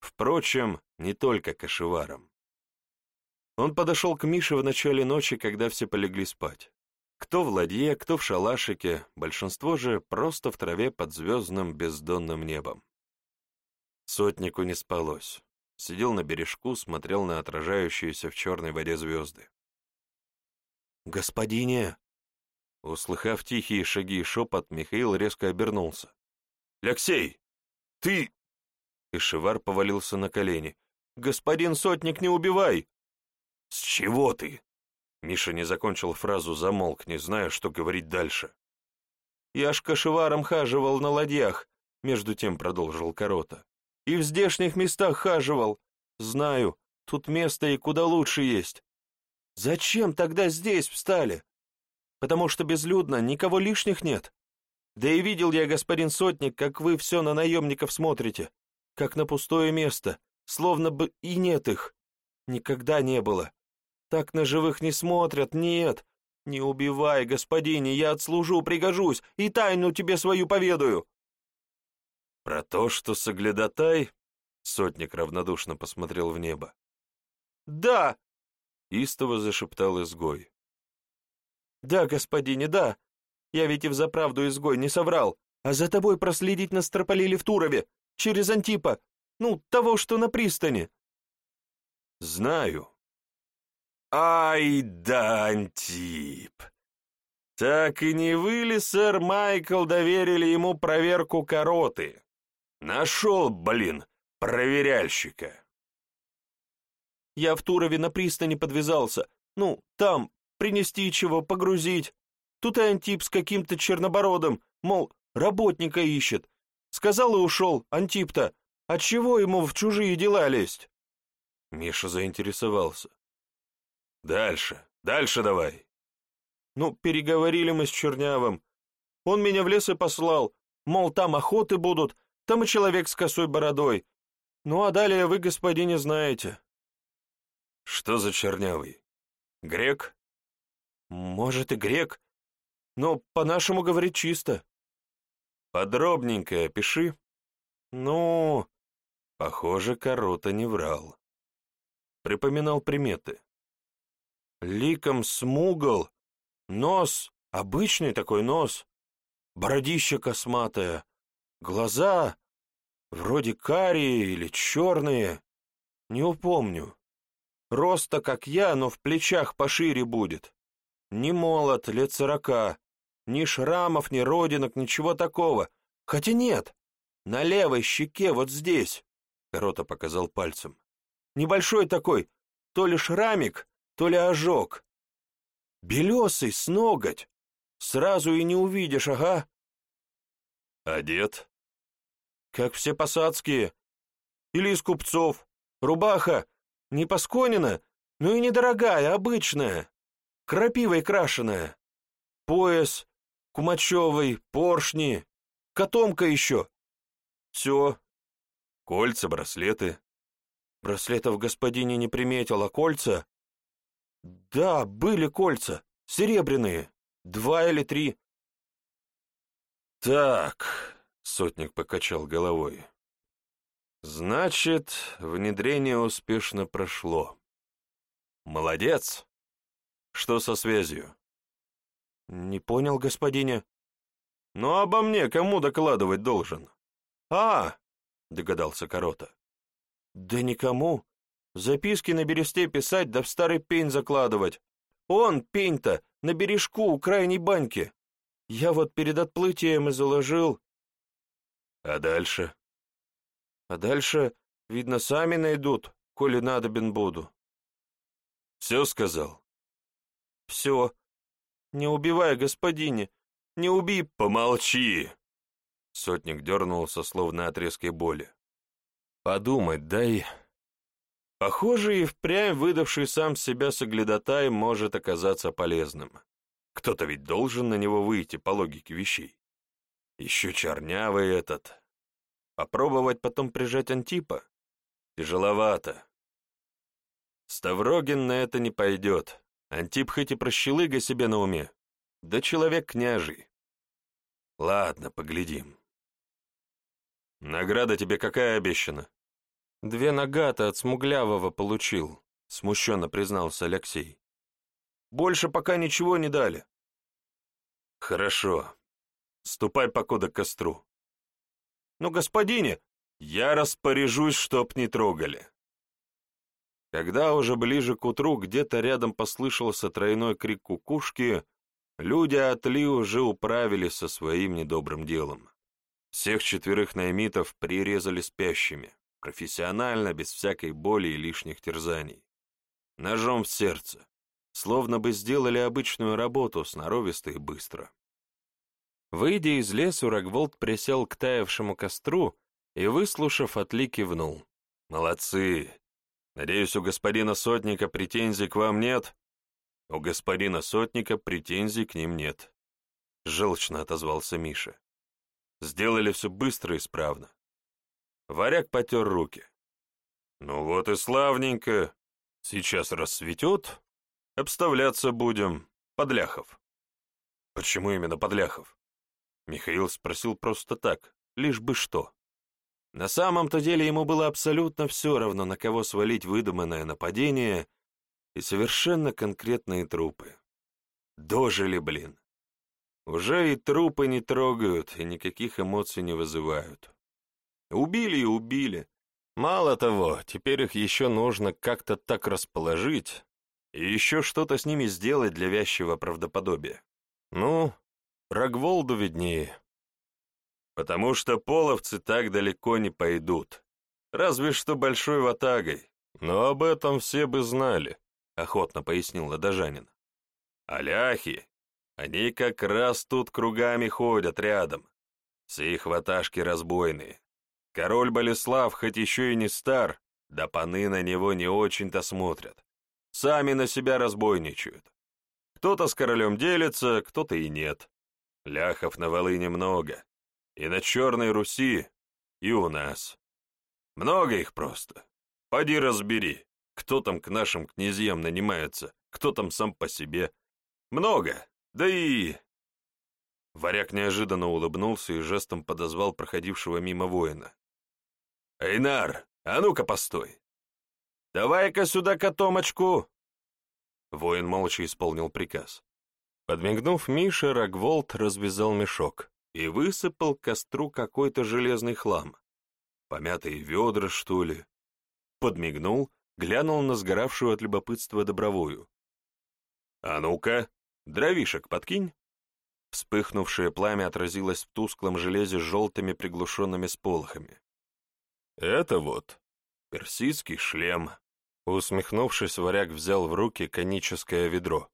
Впрочем, не только кошеваром. Он подошел к Мише в начале ночи, когда все полегли спать. Кто в ладье, кто в шалашике, большинство же просто в траве под звездным бездонным небом. Сотнику не спалось. Сидел на бережку, смотрел на отражающиеся в черной воде звезды. «Господине!» Услыхав тихие шаги и шепот, Михаил резко обернулся. «Алексей! Ты...» Ишевар повалился на колени. «Господин Сотник, не убивай!» «С чего ты?» Миша не закончил фразу, замолк, не зная, что говорить дальше. «Я ж кошеваром хаживал на ладьях», — между тем продолжил Корота. «И в здешних местах хаживал. Знаю, тут место и куда лучше есть. Зачем тогда здесь встали? Потому что безлюдно, никого лишних нет. Да и видел я, господин Сотник, как вы все на наемников смотрите, как на пустое место, словно бы и нет их. Никогда не было. Так на живых не смотрят, нет. Не убивай, господине, я отслужу, пригожусь, и тайну тебе свою поведаю. Про то, что соглядатай, сотник равнодушно посмотрел в небо. Да, истово зашептал изгой. Да, господине, да. Я ведь и взаправду изгой, не соврал. А за тобой проследить нас тропалили в Турове, через Антипа, ну, того, что на пристани. Знаю, Ай да, Антип! Так и не вы ли, сэр Майкл, доверили ему проверку короты? Нашел, блин, проверяльщика. Я в Турове на пристани подвязался. Ну, там, принести чего, погрузить. Тут и Антип с каким-то чернобородом, мол, работника ищет. Сказал и ушел, Антип-то. Отчего ему в чужие дела лезть? Миша заинтересовался. Дальше, дальше давай. Ну, переговорили мы с Чернявым. Он меня в лес и послал, мол, там охоты будут, там и человек с косой бородой. Ну, а далее вы, господине, знаете. Что за Чернявый? Грек? Может, и грек, но по-нашему говорит чисто. Подробненько опиши. Ну, похоже, Корота не врал. Припоминал приметы. Ликом смугл, нос, обычный такой нос, бородище косматое, глаза вроде карие или черные, не упомню. Роста, как я, но в плечах пошире будет. Не молод, лет сорока, ни шрамов, ни родинок, ничего такого. Хотя нет, на левой щеке, вот здесь, — Корота показал пальцем. Небольшой такой, то ли шрамик, то ли ожог. Белесый, с ноготь. Сразу и не увидишь, ага. Одет? Как все посадские. Или из купцов. Рубаха не посконена, но и недорогая, обычная. Крапивой крашеная. Пояс, кумачевый, поршни, котомка еще. Все. Кольца, браслеты. Браслетов господине не приметил, а кольца да, были кольца, серебряные, два или три. Так, сотник покачал головой. Значит, внедрение успешно прошло. Молодец. Что со связью? Не понял, господине. Ну, обо мне кому докладывать должен? А, догадался Корота. Да никому. Записки на бересте писать да в старый пень закладывать. Он, пень-то, на бережку у крайней баньки. Я вот перед отплытием и заложил. А дальше? А дальше, видно, сами найдут, коли надобен буду. Все сказал? Все. Не убивай, господине, не убей. Помолчи. Сотник дернулся, словно от резкой боли. Подумать дай. Похоже, и впрямь выдавший сам себя соглядатай может оказаться полезным. Кто-то ведь должен на него выйти по логике вещей. Еще чернявый этот. Попробовать потом прижать Антипа? Тяжеловато. Ставрогин на это не пойдет. Антип хоть и прощелыга себе на уме, да человек княжий. Ладно, поглядим. Награда тебе какая обещана? Две нагата от Смуглявого получил, смущенно признался Алексей. Больше пока ничего не дали. Хорошо. Ступай покуда к костру. Ну, господине, я распоряжусь, чтоб не трогали. Когда уже ближе к утру где-то рядом послышался тройной крик кукушки, люди Атли уже управились со своим недобрым делом. Всех четверых наймитов прирезали спящими, профессионально, без всякой боли и лишних терзаний. Ножом в сердце, словно бы сделали обычную работу сноровисто и быстро. Выйдя из лесу, Рогволд присел к таявшему костру и, выслушав, Атли кивнул. «Молодцы! Надеюсь, у господина Сотника претензий к вам нет?» «У господина Сотника претензий к ним нет», — желчно отозвался Миша. «Сделали все быстро и справно. Варяг потер руки. «Ну вот и славненько. Сейчас рассветет. Обставляться будем. Подляхов». «Почему именно Подляхов?» Михаил спросил просто так, лишь бы что. На самом-то деле ему было абсолютно все равно, на кого свалить выдуманное нападение и совершенно конкретные трупы. Дожили, блин. Уже и трупы не трогают, и никаких эмоций не вызывают. Убили и убили. Мало того, теперь их еще нужно как-то так расположить и еще что-то с ними сделать для вязчего правдоподобия. Ну, Рогволду виднее. Потому что половцы так далеко не пойдут. Разве что большой ватагой. Но об этом все бы знали, — охотно пояснил Ладожанин. Аляхи, они как раз тут кругами ходят рядом. Все их ваташки разбойные. Король Болеслав, хоть еще и не стар, да паны на него не очень-то смотрят. Сами на себя разбойничают. Кто-то с королем делится, кто-то и нет. Ляхов на Волыне много. И на Черной Руси, и у нас. Много их просто. Поди разбери, кто там к нашим князьям нанимается, кто там сам по себе. Много, да и... Варяг неожиданно улыбнулся и жестом подозвал проходившего мимо воина. «Эйнар, а ну-ка постой! Давай-ка сюда котомочку!» Воин молча исполнил приказ. Подмигнув Мише, Рогволд развязал мешок и высыпал к костру какой-то железный хлам. Помятые ведра, что ли? Подмигнул, глянул на сгоравшую от любопытства добровую. «А ну-ка, дровишек подкинь!» Вспыхнувшее пламя отразилось в тусклом железе с желтыми приглушенными сполохами. «Это вот персидский шлем», — усмехнувшись, варяг взял в руки коническое ведро.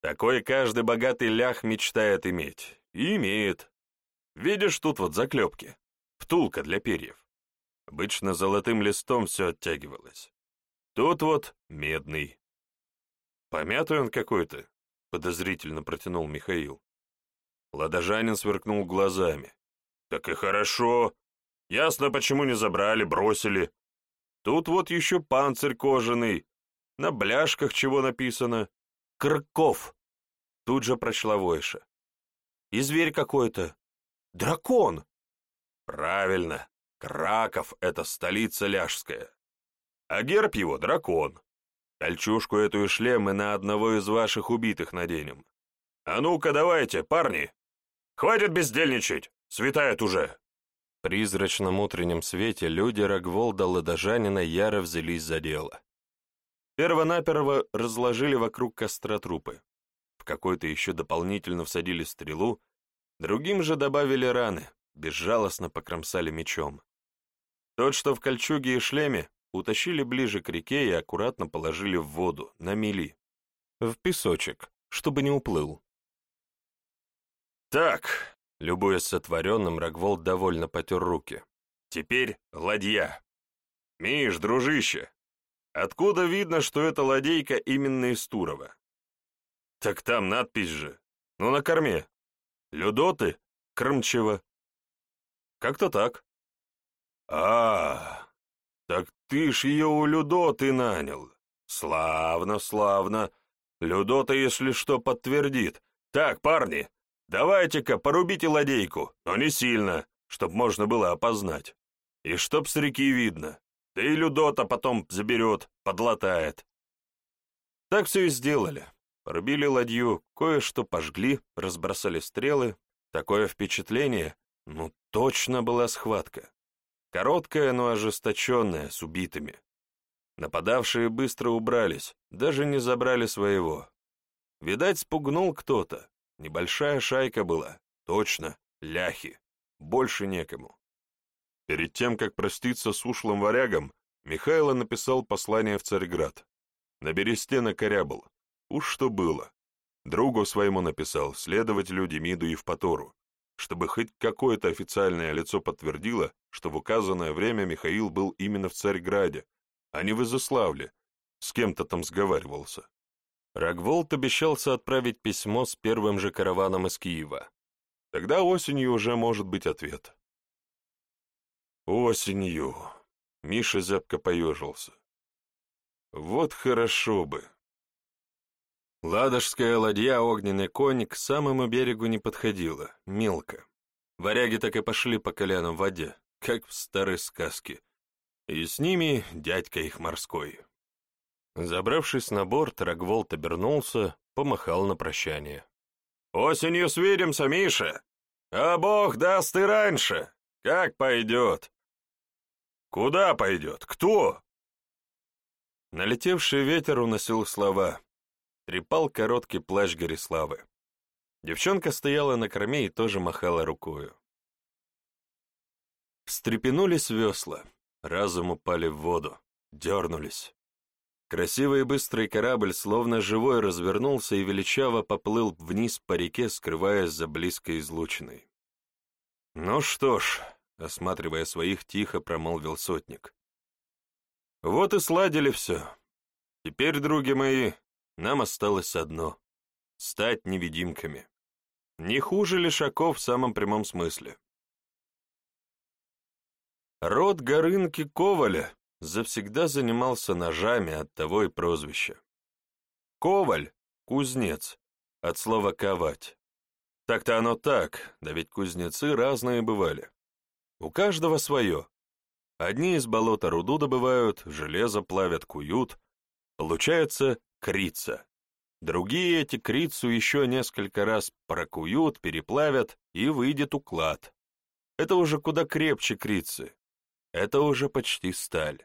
«Такой каждый богатый лях мечтает иметь. И имеет. Видишь, тут вот заклепки. Втулка для перьев. Обычно золотым листом все оттягивалось. Тут вот медный. Помятый он какой-то», — подозрительно протянул Михаил. Ладожанин сверкнул глазами. «Так и хорошо. Ясно, почему не забрали, бросили. Тут вот еще панцирь кожаный. На бляшках чего написано? Крков. Тут же прочла Войша. И зверь какой-то. Дракон. Правильно. Краков — это столица ляжская. А герб его — дракон. Кольчушку эту и шлем мы на одного из ваших убитых наденем. А ну-ка давайте, парни. Хватит бездельничать, светает уже призрачном утреннем свете люди Рогволда Ладожанина яро взялись за дело. Первонаперво разложили вокруг костра трупы. В какой-то еще дополнительно всадили стрелу, другим же добавили раны, безжалостно покромсали мечом. Тот, что в кольчуге и шлеме, утащили ближе к реке и аккуратно положили в воду, на мели, в песочек, чтобы не уплыл. «Так, Любуясь сотворенным, Рогволд довольно потер руки. «Теперь ладья. Миш, дружище, Откуда видно, что это ладейка именно из Турова? Так там надпись же. Ну, на корме. Людоты, Крымчево. Как-то так. А, так ты ж ее у Людоты нанял. Славно, славно. Людота, если что, подтвердит. Так, парни, давайте-ка порубите ладейку, но не сильно, чтоб можно было опознать. И чтоб с реки видно. Да и Людота потом заберет, подлатает. Так все и сделали. Порубили ладью, кое-что пожгли, разбросали стрелы. Такое впечатление, ну точно была схватка. Короткая, но ожесточенная, с убитыми. Нападавшие быстро убрались, даже не забрали своего. Видать, спугнул кто-то. Небольшая шайка была. Точно, ляхи. Больше некому. Перед тем, как проститься с ушлым варягом, Михайло написал послание в Царьград. На бересте накорябал. Уж что было. Другу своему написал, следователю Демиду Евпатору, чтобы хоть какое-то официальное лицо подтвердило, что в указанное время Михаил был именно в Царьграде, а не в Изыславле, с кем-то там сговаривался. Рогволд обещался отправить письмо с первым же караваном из Киева. Тогда осенью уже может быть ответ. Осенью. Миша зябко поежился. Вот хорошо бы. Ладожская ладья «Огненный конь» к самому берегу не подходила, мелко. Варяги так и пошли по колянам в воде, как в старой сказке. И с ними дядька их морской. Забравшись на борт, Рогволд обернулся, помахал на прощание. «Осенью свидимся, Миша! А Бог даст и раньше! Как пойдет!» «Куда пойдет? Кто?» Налетевший ветер уносил слова. Трепал короткий плащ Гориславы. Девчонка стояла на корме и тоже махала рукою. Встрепенулись весла, разом упали в воду, дернулись. Красивый и быстрый корабль, словно живой, развернулся и величаво поплыл вниз по реке, скрываясь за близкой излучиной. «Ну что ж», — осматривая своих, тихо промолвил сотник. «Вот и сладили все. Теперь, други мои, нам осталось одно — стать невидимками. Не хуже лишаков в самом прямом смысле. Род Горынки Коваля завсегда занимался ножами, от того и прозвище. Коваль — кузнец, от слова «ковать». Так-то оно так, да ведь кузнецы разные бывали. У каждого свое. Одни из болота руду добывают, железо плавят, куют. Получается крица. Другие эти крицу еще несколько раз прокуют, переплавят, и выйдет уклад. Это уже куда крепче крицы. Это уже почти сталь.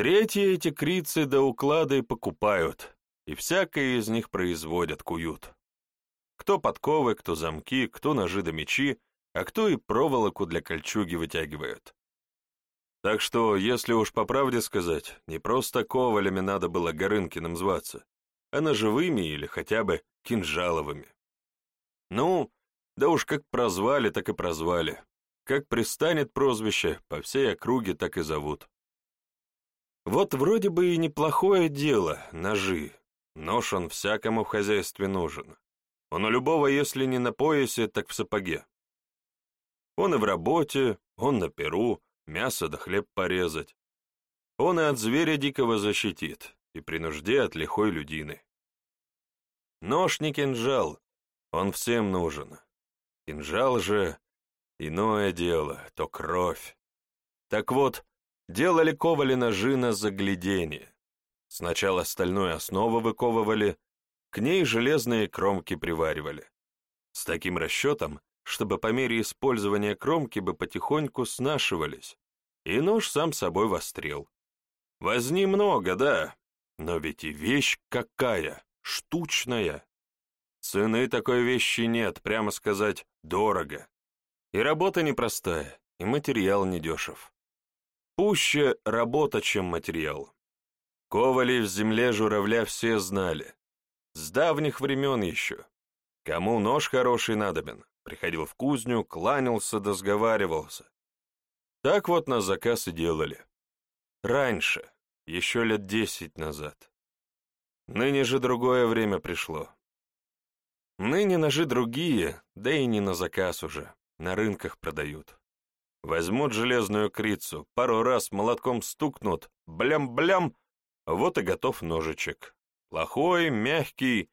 Третьи эти крицы до уклады покупают, и всякое из них производят, куют. Кто подковы, кто замки, кто ножи да мечи, а кто и проволоку для кольчуги вытягивают. Так что, если уж по правде сказать, не просто ковалями надо было Горынкиным зваться, а ножевыми или хотя бы кинжаловыми. Ну, да уж как прозвали, так и прозвали. Как пристанет прозвище, по всей округе так и зовут. Вот вроде бы и неплохое дело, ножи. Нож он всякому в хозяйстве нужен. Он у любого, если не на поясе, так в сапоге. Он и в работе, он на перу, мясо да хлеб порезать. Он и от зверя дикого защитит, и при нужде от лихой людины. Нож не кинжал, он всем нужен. Кинжал же — иное дело, то кровь. Так вот, делали ковали ножи на загляденье. Сначала стальную основу выковывали, к ней железные кромки приваривали. С таким расчетом, чтобы по мере использования кромки бы потихоньку снашивались, и нож сам собой вострел. Возни много, да, но ведь и вещь какая, штучная. Цены такой вещи нет, прямо сказать, дорого. И работа непростая, и материал недешев. Пуще работа, чем материал. Ковали в земле журавля все знали. С давних времен еще. Кому нож хороший надобен, приходил в кузню, кланялся да сговаривался. Так вот на заказ и делали. Раньше, еще лет десять назад. Ныне же другое время пришло. Ныне ножи другие, да и не на заказ уже, на рынках продают. Возьмут железную крицу, пару раз молотком стукнут, блям-блям, вот и готов ножичек. Плохой, мягкий,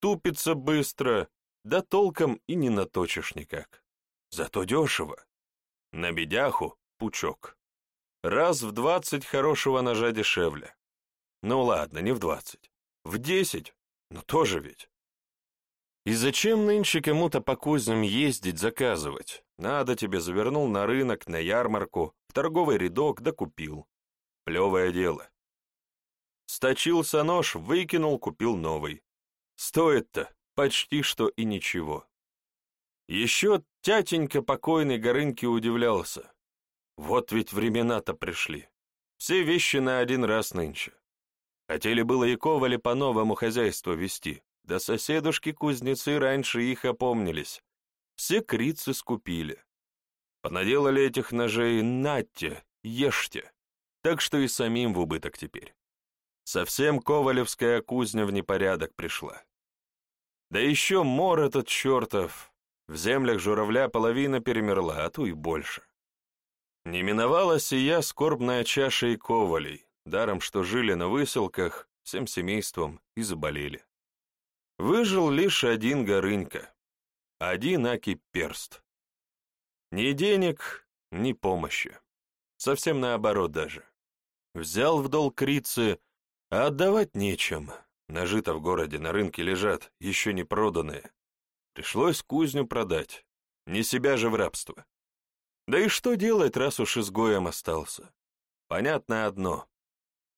тупится быстро, да толком и не наточишь никак. Зато дешево. На бедяху пучок. Раз в двадцать хорошего ножа дешевле. Ну ладно, не в двадцать. В десять, но тоже ведь. И зачем нынче кому-то по кузням ездить, заказывать? Надо тебе, завернул на рынок, на ярмарку, в торговый рядок, да купил. Плевое дело. Сточился нож, выкинул, купил новый. Стоит-то почти что и ничего. Еще тятенька покойный Горынки удивлялся. Вот ведь времена-то пришли. Все вещи на один раз нынче. Хотели было и ковали по новому хозяйству вести, да соседушки-кузнецы раньше их опомнились. Все крицы скупили. Понаделали этих ножей «натте», «ешьте», так что и самим в убыток теперь. Совсем ковалевская кузня в непорядок пришла. Да еще мор этот чертов. В землях журавля половина перемерла, а то и больше. Не миновала сия скорбная чаша и ковалей, даром что жили на выселках, всем семейством и заболели. Выжил лишь один Горынька, один Аки Перст. Ни денег, ни помощи. Совсем наоборот даже. Взял в долг крицы, а отдавать нечем. Ножи-то в городе на рынке лежат, еще не проданные. Пришлось кузню продать. Не себя же в рабство. Да и что делать, раз уж изгоем остался? Понятно одно.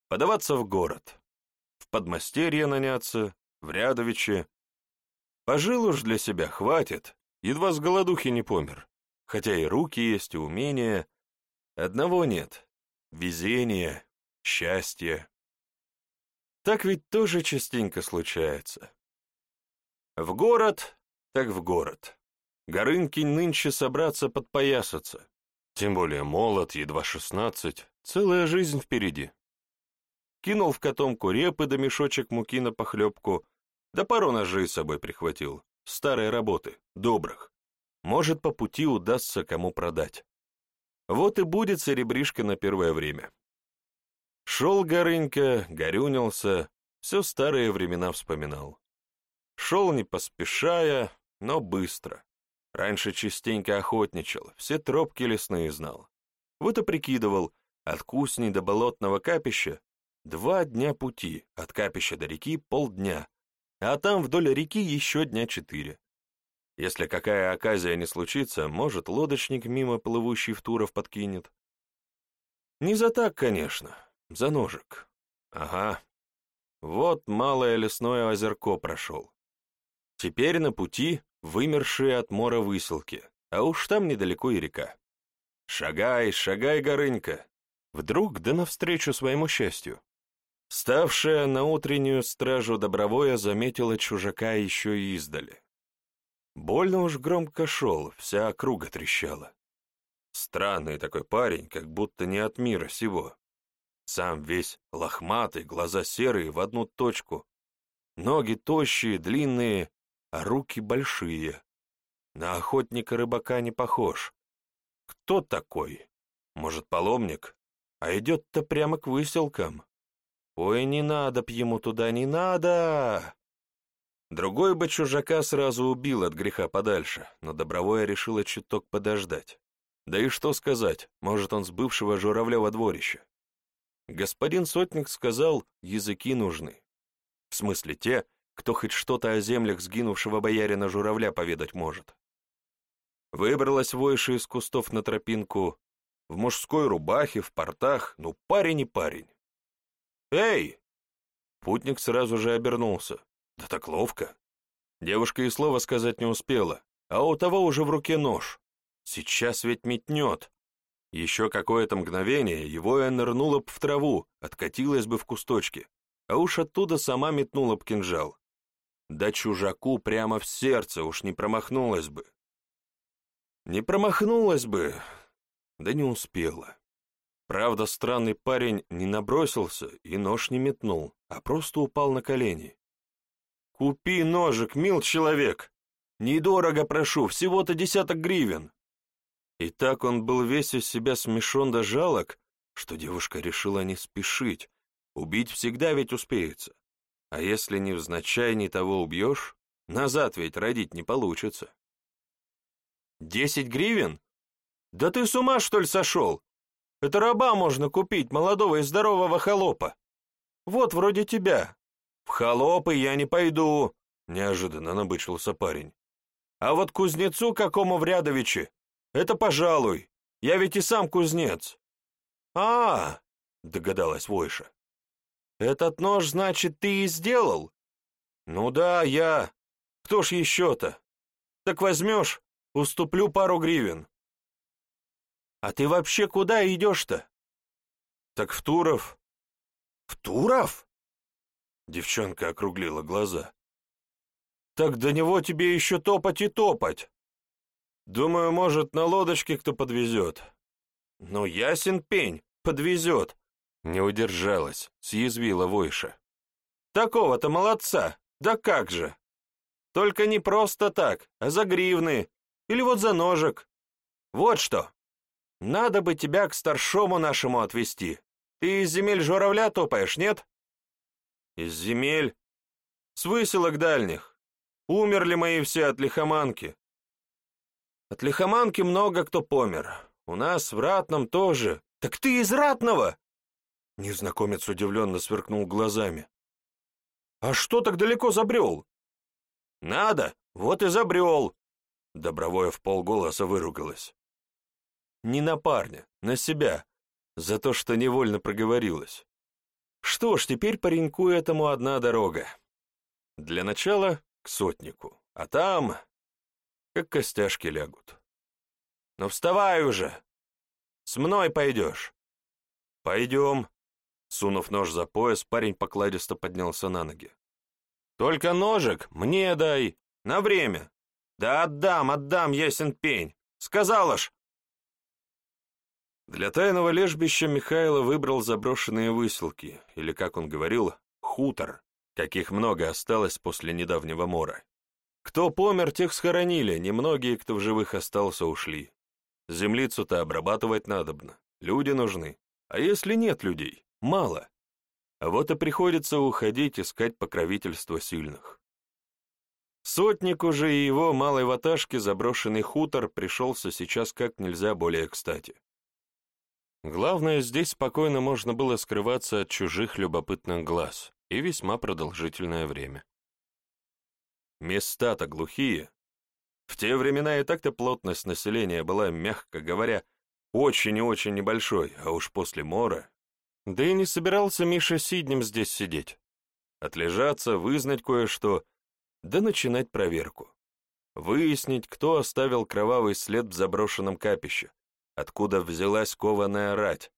Подаваться в город. В подмастерье наняться, в Рядовиче. Пожил уж для себя, хватит. Едва с голодухи не помер. Хотя и руки есть, и умения. Одного нет. Везения, счастья. Так ведь тоже частенько случается. В город, так в город. Горынкин нынче собраться подпоясаться. Тем более молод, едва шестнадцать, целая жизнь впереди. Кинул в котомку репы да мешочек муки на похлебку, да пару ножей с собой прихватил. Старой работы, добрых. Может, по пути удастся кому продать. Вот и будет серебришка на первое время. Шел Горынька, горюнился, все старые времена вспоминал. Шел не поспешая, но быстро. Раньше частенько охотничал, все тропки лесные знал. Вот и прикидывал, от Кусни до болотного капища два дня пути, от капища до реки полдня, а там вдоль реки еще дня четыре. Если какая оказия не случится, может, лодочник мимо плывущий в Туров подкинет. Не за так, конечно, за ножик. Ага. Вот малое лесное озерко прошел. Теперь на пути вымершие от мора выселки, а уж там недалеко и река. Шагай, шагай, Горынька. Вдруг да навстречу своему счастью. Ставшая на утреннюю стражу добровое заметила чужака еще и издали. Больно уж громко шел, вся округа трещала. Странный такой парень, как будто не от мира сего. Сам весь лохматый, глаза серые в одну точку. Ноги тощие, длинные, а руки большие. На охотника-рыбака не похож. Кто такой? Может, паломник? А идет-то прямо к выселкам. Ой, не надо б ему туда, не надо! Другой бы чужака сразу убил от греха подальше, но Добровое решила чуток подождать. Да и что сказать, может, он с бывшего Журавлева дворища. Господин Сотник сказал, языки нужны. В смысле те, кто хоть что-то о землях сгинувшего боярина Журавля поведать может. Выбралась войша из кустов на тропинку, в мужской рубахе, в портах, ну парень и парень. «Эй!» Путник сразу же обернулся. Да так ловко. Девушка и слова сказать не успела, а у того уже в руке нож. Сейчас ведь метнет. Еще какое-то мгновение его я нырнула б в траву, откатилась бы в кусточки, а уж оттуда сама метнула б кинжал. Да чужаку прямо в сердце уж не промахнулась бы. Не промахнулась бы, да не успела. Правда, странный парень не набросился и нож не метнул, а просто упал на колени. «Купи ножик, мил человек! Недорого прошу, всего-то десяток гривен!» И так он был весь из себя смешон до жалок, что девушка решила не спешить, убить всегда ведь успеется. А если невзначай не того убьешь, назад ведь родить не получится. «Десять гривен? Да ты с ума, что ли, сошел? Это раба можно купить, молодого и здорового холопа. Вот вроде тебя. В холопы я не пойду, неожиданно набычился парень. А вот кузнецу какому в Рядовиче, это пожалуй. Я ведь и сам кузнец. А, догадалась Войша. Этот нож, значит, ты и сделал? Ну да, я. Кто ж еще-то? Так возьмешь, уступлю пару гривен. «А ты вообще куда идешь-то?» «Так в Туров». «В Туров?» Девчонка округлила глаза. «Так до него тебе еще топать и топать. Думаю, может, на лодочке кто подвезет». «Ну, ясен пень, подвезет». Не удержалась, съязвила Войша. «Такого-то молодца, да как же! Только не просто так, а за гривны, или вот за ножик. Вот что, надо бы тебя к старшому нашему отвезти. Ты из земель журавля топаешь, нет? Из земель? С выселок дальних. Умерли мои все от лихоманки. От лихоманки много кто помер. У нас в Ратном тоже. Так ты из Ратного? Незнакомец удивленно сверкнул глазами. А что так далеко забрел? Надо, вот и забрел. Добровое в полголоса выругалась. Не на парня, на себя, за то, что невольно проговорилась. Что ж, теперь пареньку этому одна дорога. Для начала к сотнику, а там как костяшки лягут. Ну вставай уже! С мной пойдешь. Пойдем. Сунув нож за пояс, парень покладисто поднялся на ноги. Только ножик мне дай, на время. Да отдам, отдам, ясен пень. Сказала ж, для тайного лежбища Михайло выбрал заброшенные выселки, или, как он говорил, хутор, каких много осталось после недавнего мора. Кто помер, тех схоронили, немногие, кто в живых остался, ушли. Землицу-то обрабатывать надобно, люди нужны. А если нет людей? Мало. А вот и приходится уходить искать покровительство сильных. Сотнику же и его малой ваташке заброшенный хутор пришелся сейчас как нельзя более кстати. Главное, здесь спокойно можно было скрываться от чужих любопытных глаз, и весьма продолжительное время. Места-то глухие. В те времена и так-то плотность населения была, мягко говоря, очень и очень небольшой, а уж после мора. Да и не собирался Миша Сиднем здесь сидеть. Отлежаться, вызнать кое-что, да начинать проверку. Выяснить, кто оставил кровавый след в заброшенном капище, Откуда взялась кованая рать?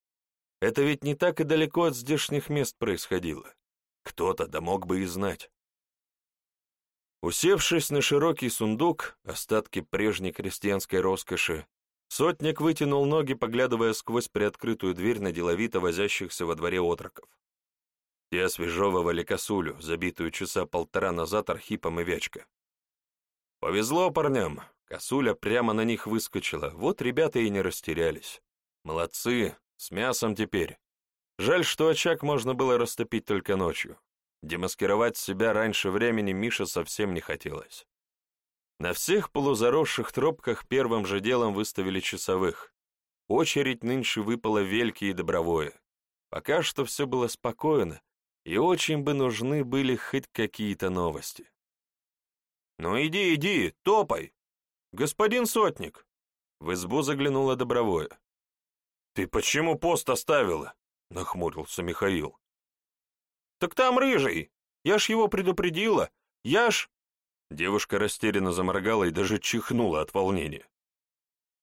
Это ведь не так и далеко от здешних мест происходило. Кто-то да мог бы и знать. Усевшись на широкий сундук, остатки прежней крестьянской роскоши, сотник вытянул ноги, поглядывая сквозь приоткрытую дверь на деловито возящихся во дворе отроков. Те освежевывали косулю, забитую часа полтора назад Архипом и Вячка. Повезло парням, Косуля прямо на них выскочила, вот ребята и не растерялись. Молодцы, с мясом теперь. Жаль, что очаг можно было растопить только ночью. Демаскировать себя раньше времени Миша совсем не хотелось. На всех полузаросших тропках первым же делом выставили часовых. Очередь нынче выпала вельки и добровое. Пока что все было спокойно, и очень бы нужны были хоть какие-то новости. «Ну иди, иди, топай!» «Господин Сотник!» В избу заглянула Добровое. «Ты почему пост оставила?» — нахмурился Михаил. «Так там рыжий! Я ж его предупредила! Я ж...» Девушка растерянно заморгала и даже чихнула от волнения.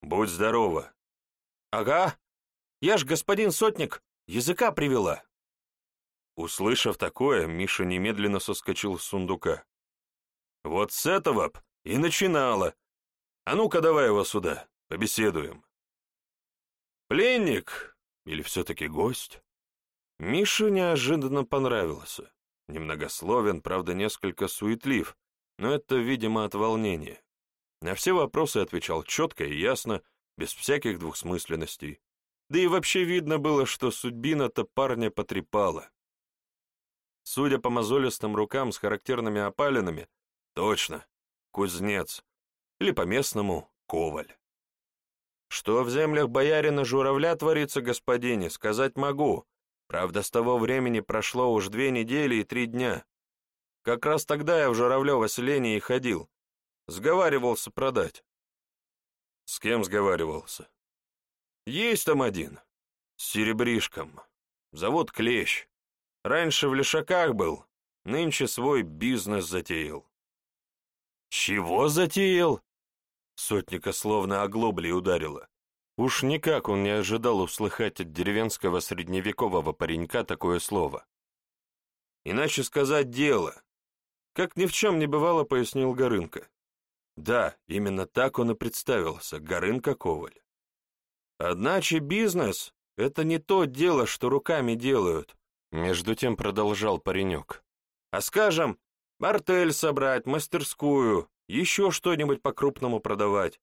«Будь здорова!» «Ага! Я ж, господин Сотник, языка привела!» Услышав такое, Миша немедленно соскочил с сундука. «Вот с этого б и начинала!» А ну-ка давай его сюда, побеседуем. Пленник, Или все-таки гость? Миша неожиданно понравился. Немногословен, правда, несколько суетлив, но это, видимо, от волнения. На все вопросы отвечал четко и ясно, без всяких двухсмысленностей. Да и вообще видно было, что судьбина-то парня потрепала. Судя по мозолистым рукам с характерными опалинами, точно, кузнец, или по-местному коваль. Что в землях боярина Журавля творится, господине, сказать могу, Правда, с того времени прошло уж две недели и три дня. Как раз тогда я в Журавлево селение и ходил. Сговаривался продать. С кем сговаривался? Есть там один. С серебришком. Зовут Клещ. Раньше в Лешаках был, нынче свой бизнес затеял. Чего затеял? Сотника словно оглоблей ударила. Уж никак он не ожидал услыхать от деревенского средневекового паренька такое слово. Иначе сказать дело. Как ни в чем не бывало, пояснил Горынка. Да, именно так он и представился, Горынка Коваль. Одначе бизнес — это не то дело, что руками делают, между тем продолжал паренек. А скажем, артель собрать, мастерскую, еще что-нибудь по-крупному продавать.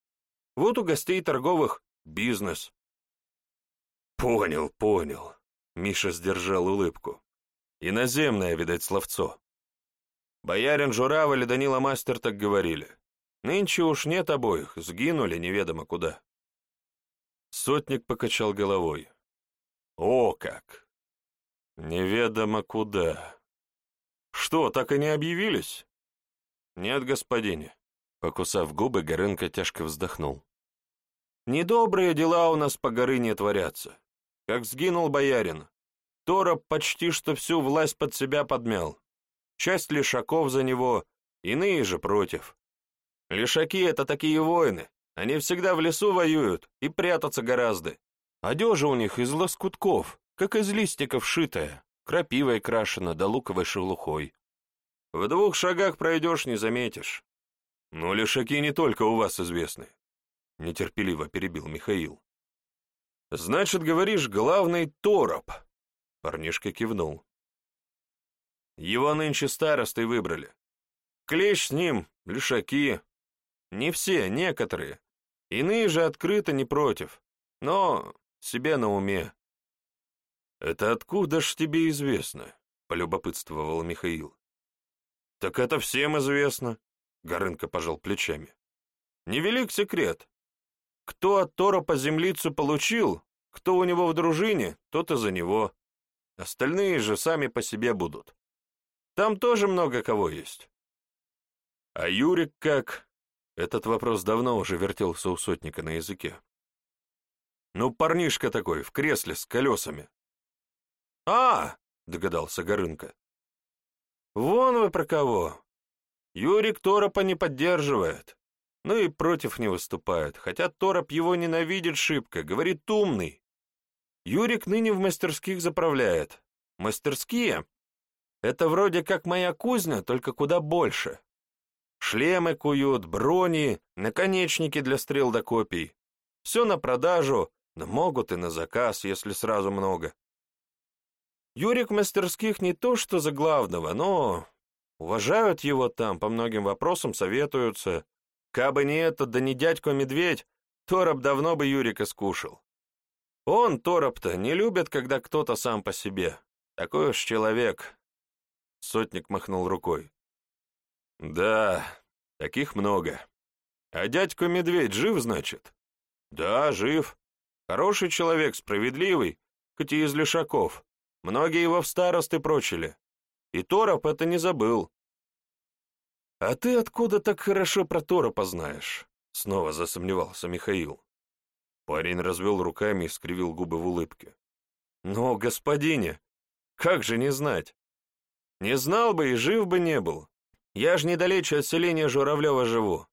Вот у гостей торговых Бизнес. Понял, понял. Миша сдержал улыбку. Иноземное, видать, словцо. Боярин Журавль и Данила Мастер так говорили. Нынче уж нет обоих, сгинули неведомо куда. Сотник покачал головой. О как! Неведомо куда. Что, так и не объявились? Нет, господине. Покусав губы, Горынка тяжко вздохнул. Недобрые дела у нас по Горыне творятся. Как сгинул боярин, Тороп почти что всю власть под себя подмял. Часть лишаков за него, иные же против. Лишаки — это такие воины, они всегда в лесу воюют и прятаться гораздо. Одежа у них из лоскутков, как из листиков шитая, крапивой крашена да луковой шелухой. В двух шагах пройдешь, не заметишь. Но лишаки не только у вас известны нетерпеливо перебил Михаил. Значит, говоришь, главный тороп. Парнишка кивнул. Его нынче старостой выбрали. Клещ с ним, лишаки. Не все, некоторые. Иные же открыто не против. Но себе на уме. «Это откуда ж тебе известно?» — полюбопытствовал Михаил. «Так это всем известно», — Горынка пожал плечами. «Невелик секрет. Кто от Тора по землицу получил, кто у него в дружине, тот и за него. Остальные же сами по себе будут. Там тоже много кого есть. А Юрик как? Этот вопрос давно уже вертелся у сотника на языке. Ну, парнишка такой, в кресле с колесами. А, догадался Горынка. Вон вы про кого. Юрик Торопа не поддерживает ну и против не выступают, хотя Тороп его ненавидит шибко, говорит умный. Юрик ныне в мастерских заправляет. Мастерские — это вроде как моя кузня, только куда больше. Шлемы куют, брони, наконечники для стрел до копий. Все на продажу, но могут и на заказ, если сразу много. Юрик мастерских не то что за главного, но уважают его там, по многим вопросам советуются, Кабы не это, да не дядько-медведь, Тороп давно бы Юрика скушал. Он, Тороп-то, не любит, когда кто-то сам по себе. Такой уж человек. Сотник махнул рукой. Да, таких много. А дядько-медведь жив, значит? Да, жив. Хороший человек, справедливый, хоть и из лишаков. Многие его в старосты прочили. И Тороп это не забыл. «А ты откуда так хорошо про Торопа знаешь?» — снова засомневался Михаил. Парень развел руками и скривил губы в улыбке. «Но, господине, как же не знать? Не знал бы и жив бы не был. Я ж недалече от селения Журавлева живу.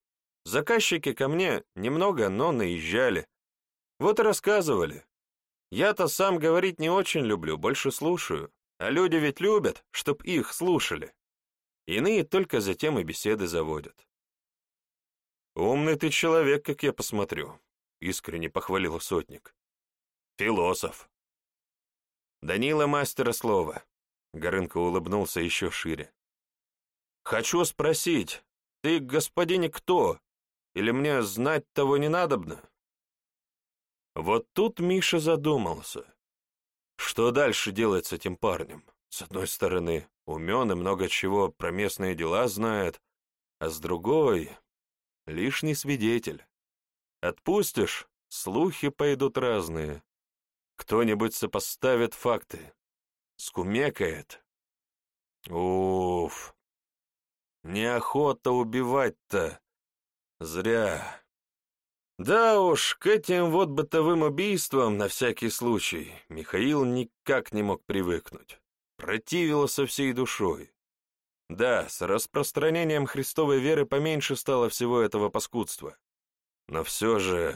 Заказчики ко мне немного, но наезжали. Вот и рассказывали. Я-то сам говорить не очень люблю, больше слушаю. А люди ведь любят, чтоб их слушали. Иные только затем и беседы заводят. «Умный ты человек, как я посмотрю», — искренне похвалил сотник. «Философ. Данила мастера слова. Горынко улыбнулся еще шире. Хочу спросить, ты, господине, кто? Или мне знать того не надобно? Вот тут Миша задумался. Что дальше делать с этим парнем? С одной стороны, умен и много чего про местные дела знает, а с другой — лишний свидетель. Отпустишь, слухи пойдут разные. Кто-нибудь сопоставит факты. Скумекает. Уф. Неохота убивать-то. Зря. Да уж, к этим вот бытовым убийствам, на всякий случай, Михаил никак не мог привыкнуть. Противился всей душой. Да, с распространением христовой веры поменьше стало всего этого паскудства. Но все же...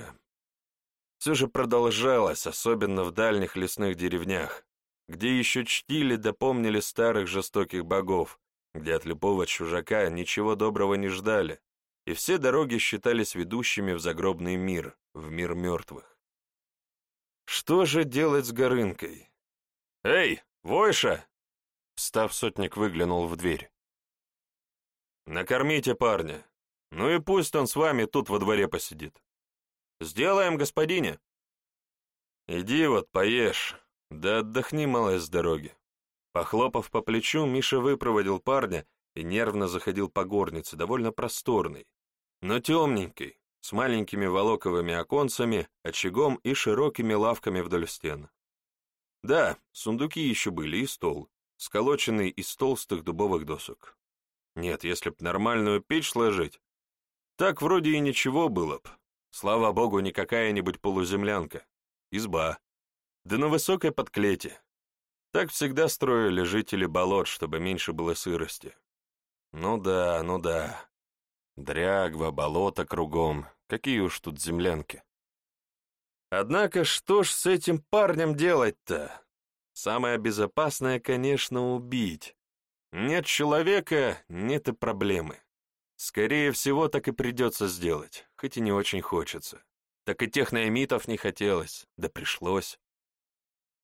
Все же продолжалось, особенно в дальних лесных деревнях, где еще чтили да помнили старых жестоких богов, где от любого чужака ничего доброго не ждали, и все дороги считались ведущими в загробный мир, в мир мертвых. Что же делать с Горынкой? «Эй, Войша!» Встав, сотник выглянул в дверь. «Накормите парня. Ну и пусть он с вами тут во дворе посидит. Сделаем, господине!» «Иди вот, поешь, да отдохни, малая, с дороги». Похлопав по плечу, Миша выпроводил парня и нервно заходил по горнице, довольно просторной, но темненькой, с маленькими волоковыми оконцами, очагом и широкими лавками вдоль стен. Да, сундуки еще были и стол, сколоченный из толстых дубовых досок. Нет, если б нормальную печь сложить, так вроде и ничего было б. Слава богу, не какая-нибудь полуземлянка. Изба. Да на высокой подклете. Так всегда строили жители болот, чтобы меньше было сырости. Ну да, ну да. Дрягва, болото кругом. Какие уж тут землянки. Однако что ж с этим парнем делать-то? Самое безопасное, конечно, убить. Нет человека — нет и проблемы. Скорее всего, так и придется сделать, хоть и не очень хочется. Так и техноэмитов не хотелось, да пришлось.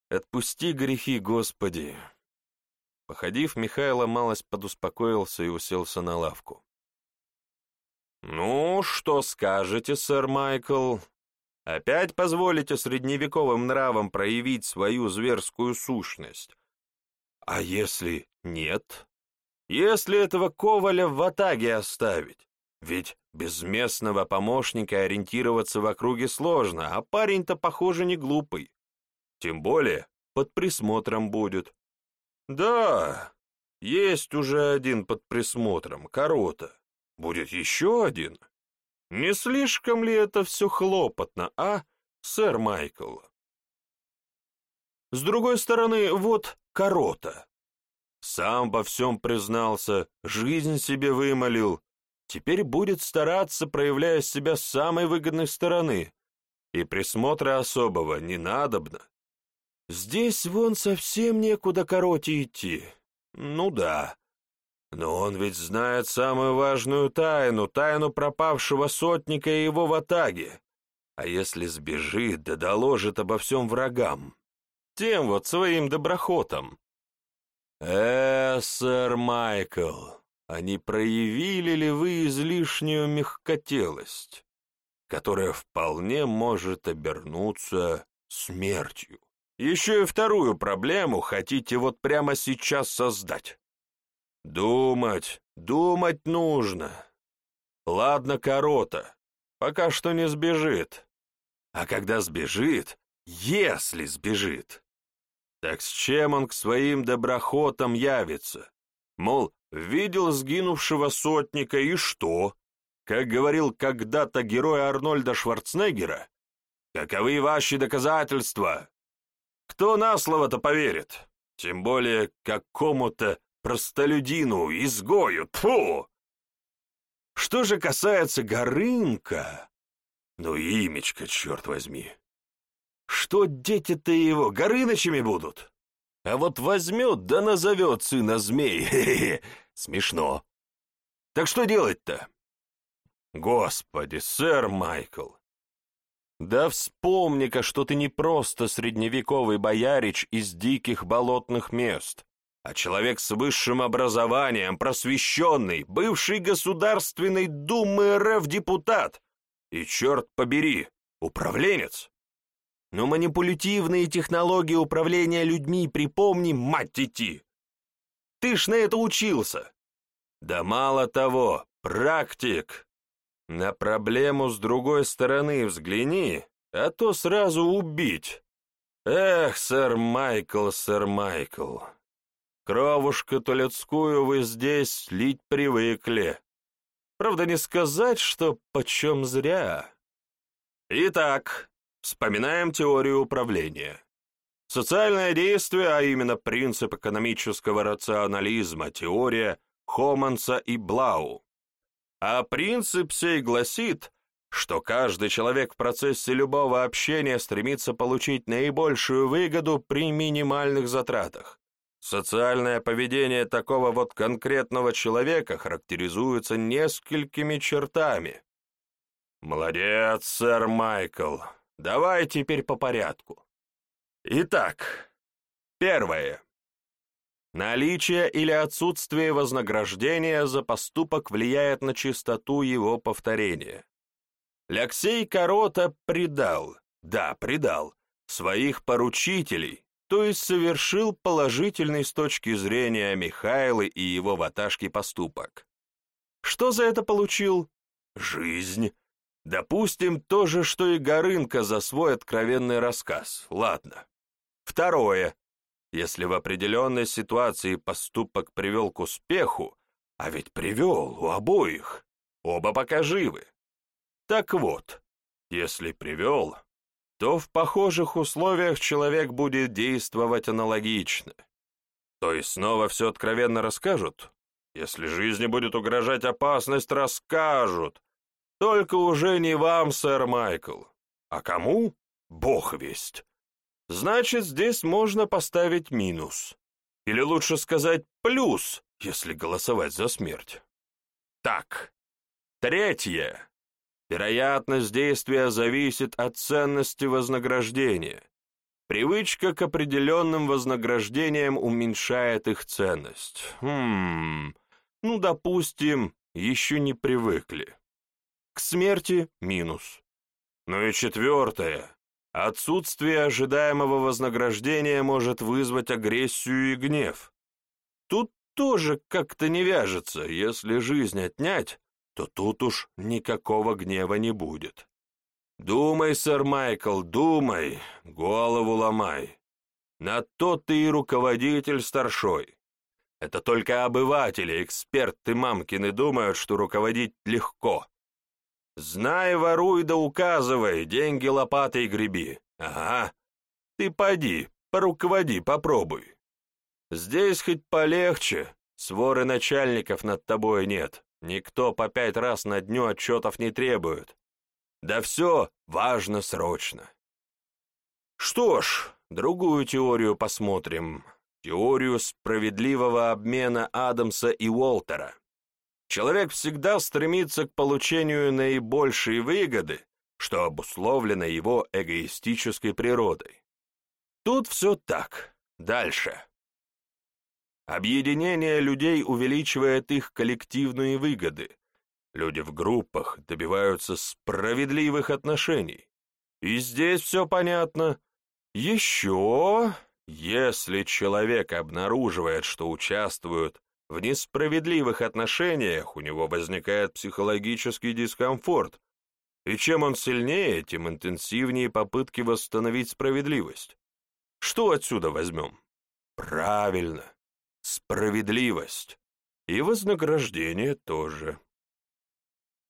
Отпусти грехи, Господи. Походив, Михайло малость подуспокоился и уселся на лавку. «Ну, что скажете, сэр Майкл? Опять позволите средневековым нравам проявить свою зверскую сущность? А если нет? Если этого Коваля в Атаге оставить? Ведь без местного помощника ориентироваться в округе сложно, а парень-то, похоже, не глупый. Тем более под присмотром будет. Да, есть уже один под присмотром, Корота. Будет еще один. Не слишком ли это все хлопотно, а, сэр Майкл? С другой стороны, вот Корота. Сам во всем признался, жизнь себе вымолил. Теперь будет стараться, проявляя себя с самой выгодной стороны. И присмотра особого не надобно. Здесь вон совсем некуда короте идти. Ну да. Но он ведь знает самую важную тайну, тайну пропавшего сотника и его ватаги. А если сбежит, да доложит обо всем врагам? Тем вот своим доброхотом. Э, сэр Майкл, а не проявили ли вы излишнюю мягкотелость, которая вполне может обернуться смертью? Еще и вторую проблему хотите вот прямо сейчас создать. Думать, думать нужно. Ладно, корота, пока что не сбежит. А когда сбежит, если сбежит, так с чем он к своим доброхотам явится? Мол, видел сгинувшего сотника и что? Как говорил когда-то герой Арнольда Шварценеггера, каковы ваши доказательства? Кто на слово-то поверит? Тем более какому-то простолюдину, изгою, тьфу! Что же касается Горынка, ну имечко, черт возьми. Что дети-то его Горынычами будут? А вот возьмет да назовет сына змей, (laughs) -хе -хе. смешно. Так что делать-то? Господи, сэр Майкл, Да вспомни-ка, что ты не просто средневековый боярич из диких болотных мест, а человек с высшим образованием, просвещенный, бывший Государственной Думы РФ депутат и, черт побери, управленец. Но манипулятивные технологии управления людьми припомни, мать идти. Ты ж на это учился. Да мало того, практик. На проблему с другой стороны взгляни, а то сразу убить. Эх, сэр Майкл, сэр Майкл, кровушку-то людскую вы здесь лить привыкли. Правда, не сказать, что почем зря. Итак, вспоминаем теорию управления. Социальное действие, а именно принцип экономического рационализма, теория Хоманса и Блау, а принцип сей гласит, что каждый человек в процессе любого общения стремится получить наибольшую выгоду при минимальных затратах. Социальное поведение такого вот конкретного человека характеризуется несколькими чертами. Молодец, сэр Майкл. Давай теперь по порядку. Итак, первое. Наличие или отсутствие вознаграждения за поступок влияет на частоту его повторения. Лексей Корота предал, да, предал, своих поручителей, то есть совершил положительный с точки зрения Михайла и его ваташки поступок. Что за это получил? Жизнь. Допустим, то же, что и Горынка за свой откровенный рассказ. Ладно. Второе. Если в определенной ситуации поступок привел к успеху, а ведь привел у обоих, оба пока живы. Так вот, если привел, то в похожих условиях человек будет действовать аналогично. То есть снова все откровенно расскажут? Если жизни будет угрожать опасность, расскажут. Только уже не вам, сэр Майкл. А кому? Бог весть. Значит, здесь можно поставить минус. Или лучше сказать плюс, если голосовать за смерть. Так, третье. Вероятность действия зависит от ценности вознаграждения. Привычка к определенным вознаграждениям уменьшает их ценность. Хм, ну, допустим, еще не привыкли. К смерти минус. Ну и четвертое. Отсутствие ожидаемого вознаграждения может вызвать агрессию и гнев. Тут тоже как-то не вяжется, если жизнь отнять, то тут уж никакого гнева не будет. Думай, сэр Майкл, думай, голову ломай. На то ты и руководитель старшой. Это только обыватели, эксперты мамкины думают, что руководить легко. Знай, воруй да указывай, деньги лопатой греби. Ага. Ты поди, поруководи, попробуй. Здесь хоть полегче, своры начальников над тобой нет. Никто по пять раз на дню отчетов не требует. Да все важно срочно. Что ж, другую теорию посмотрим. Теорию справедливого обмена Адамса и Уолтера. Человек всегда стремится к получению наибольшей выгоды, что обусловлено его эгоистической природой. Тут все так. Дальше. Объединение людей увеличивает их коллективные выгоды. Люди в группах добиваются справедливых отношений. И здесь все понятно. Еще, если человек обнаруживает, что участвует в несправедливых отношениях у него возникает психологический дискомфорт, и чем он сильнее, тем интенсивнее попытки восстановить справедливость. Что отсюда возьмем? Правильно, справедливость. И вознаграждение тоже.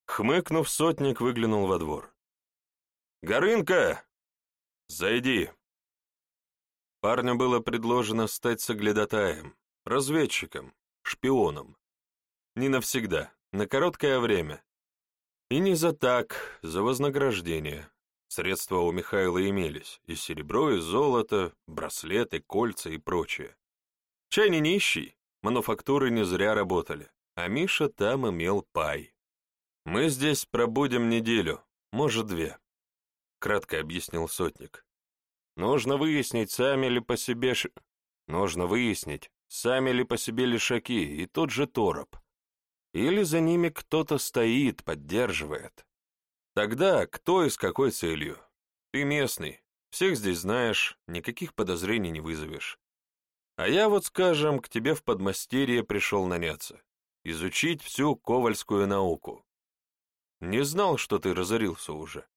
Хмыкнув, сотник выглянул во двор. «Горынка! Зайди!» Парню было предложено стать соглядатаем, разведчиком, шпионом. Не навсегда, на короткое время. И не за так, за вознаграждение. Средства у Михаила имелись, и серебро, и золото, браслеты, кольца и прочее. Чай не нищий, мануфактуры не зря работали, а Миша там имел пай. Мы здесь пробудем неделю, может, две. — кратко объяснил сотник. «Нужно выяснить, сами ли по себе ш... Нужно выяснить, сами ли по себе лишаки и тот же тороп. Или за ними кто-то стоит, поддерживает. Тогда кто и с какой целью? Ты местный, всех здесь знаешь, никаких подозрений не вызовешь. А я вот, скажем, к тебе в подмастерье пришел наняться, изучить всю ковальскую науку. Не знал, что ты разорился уже.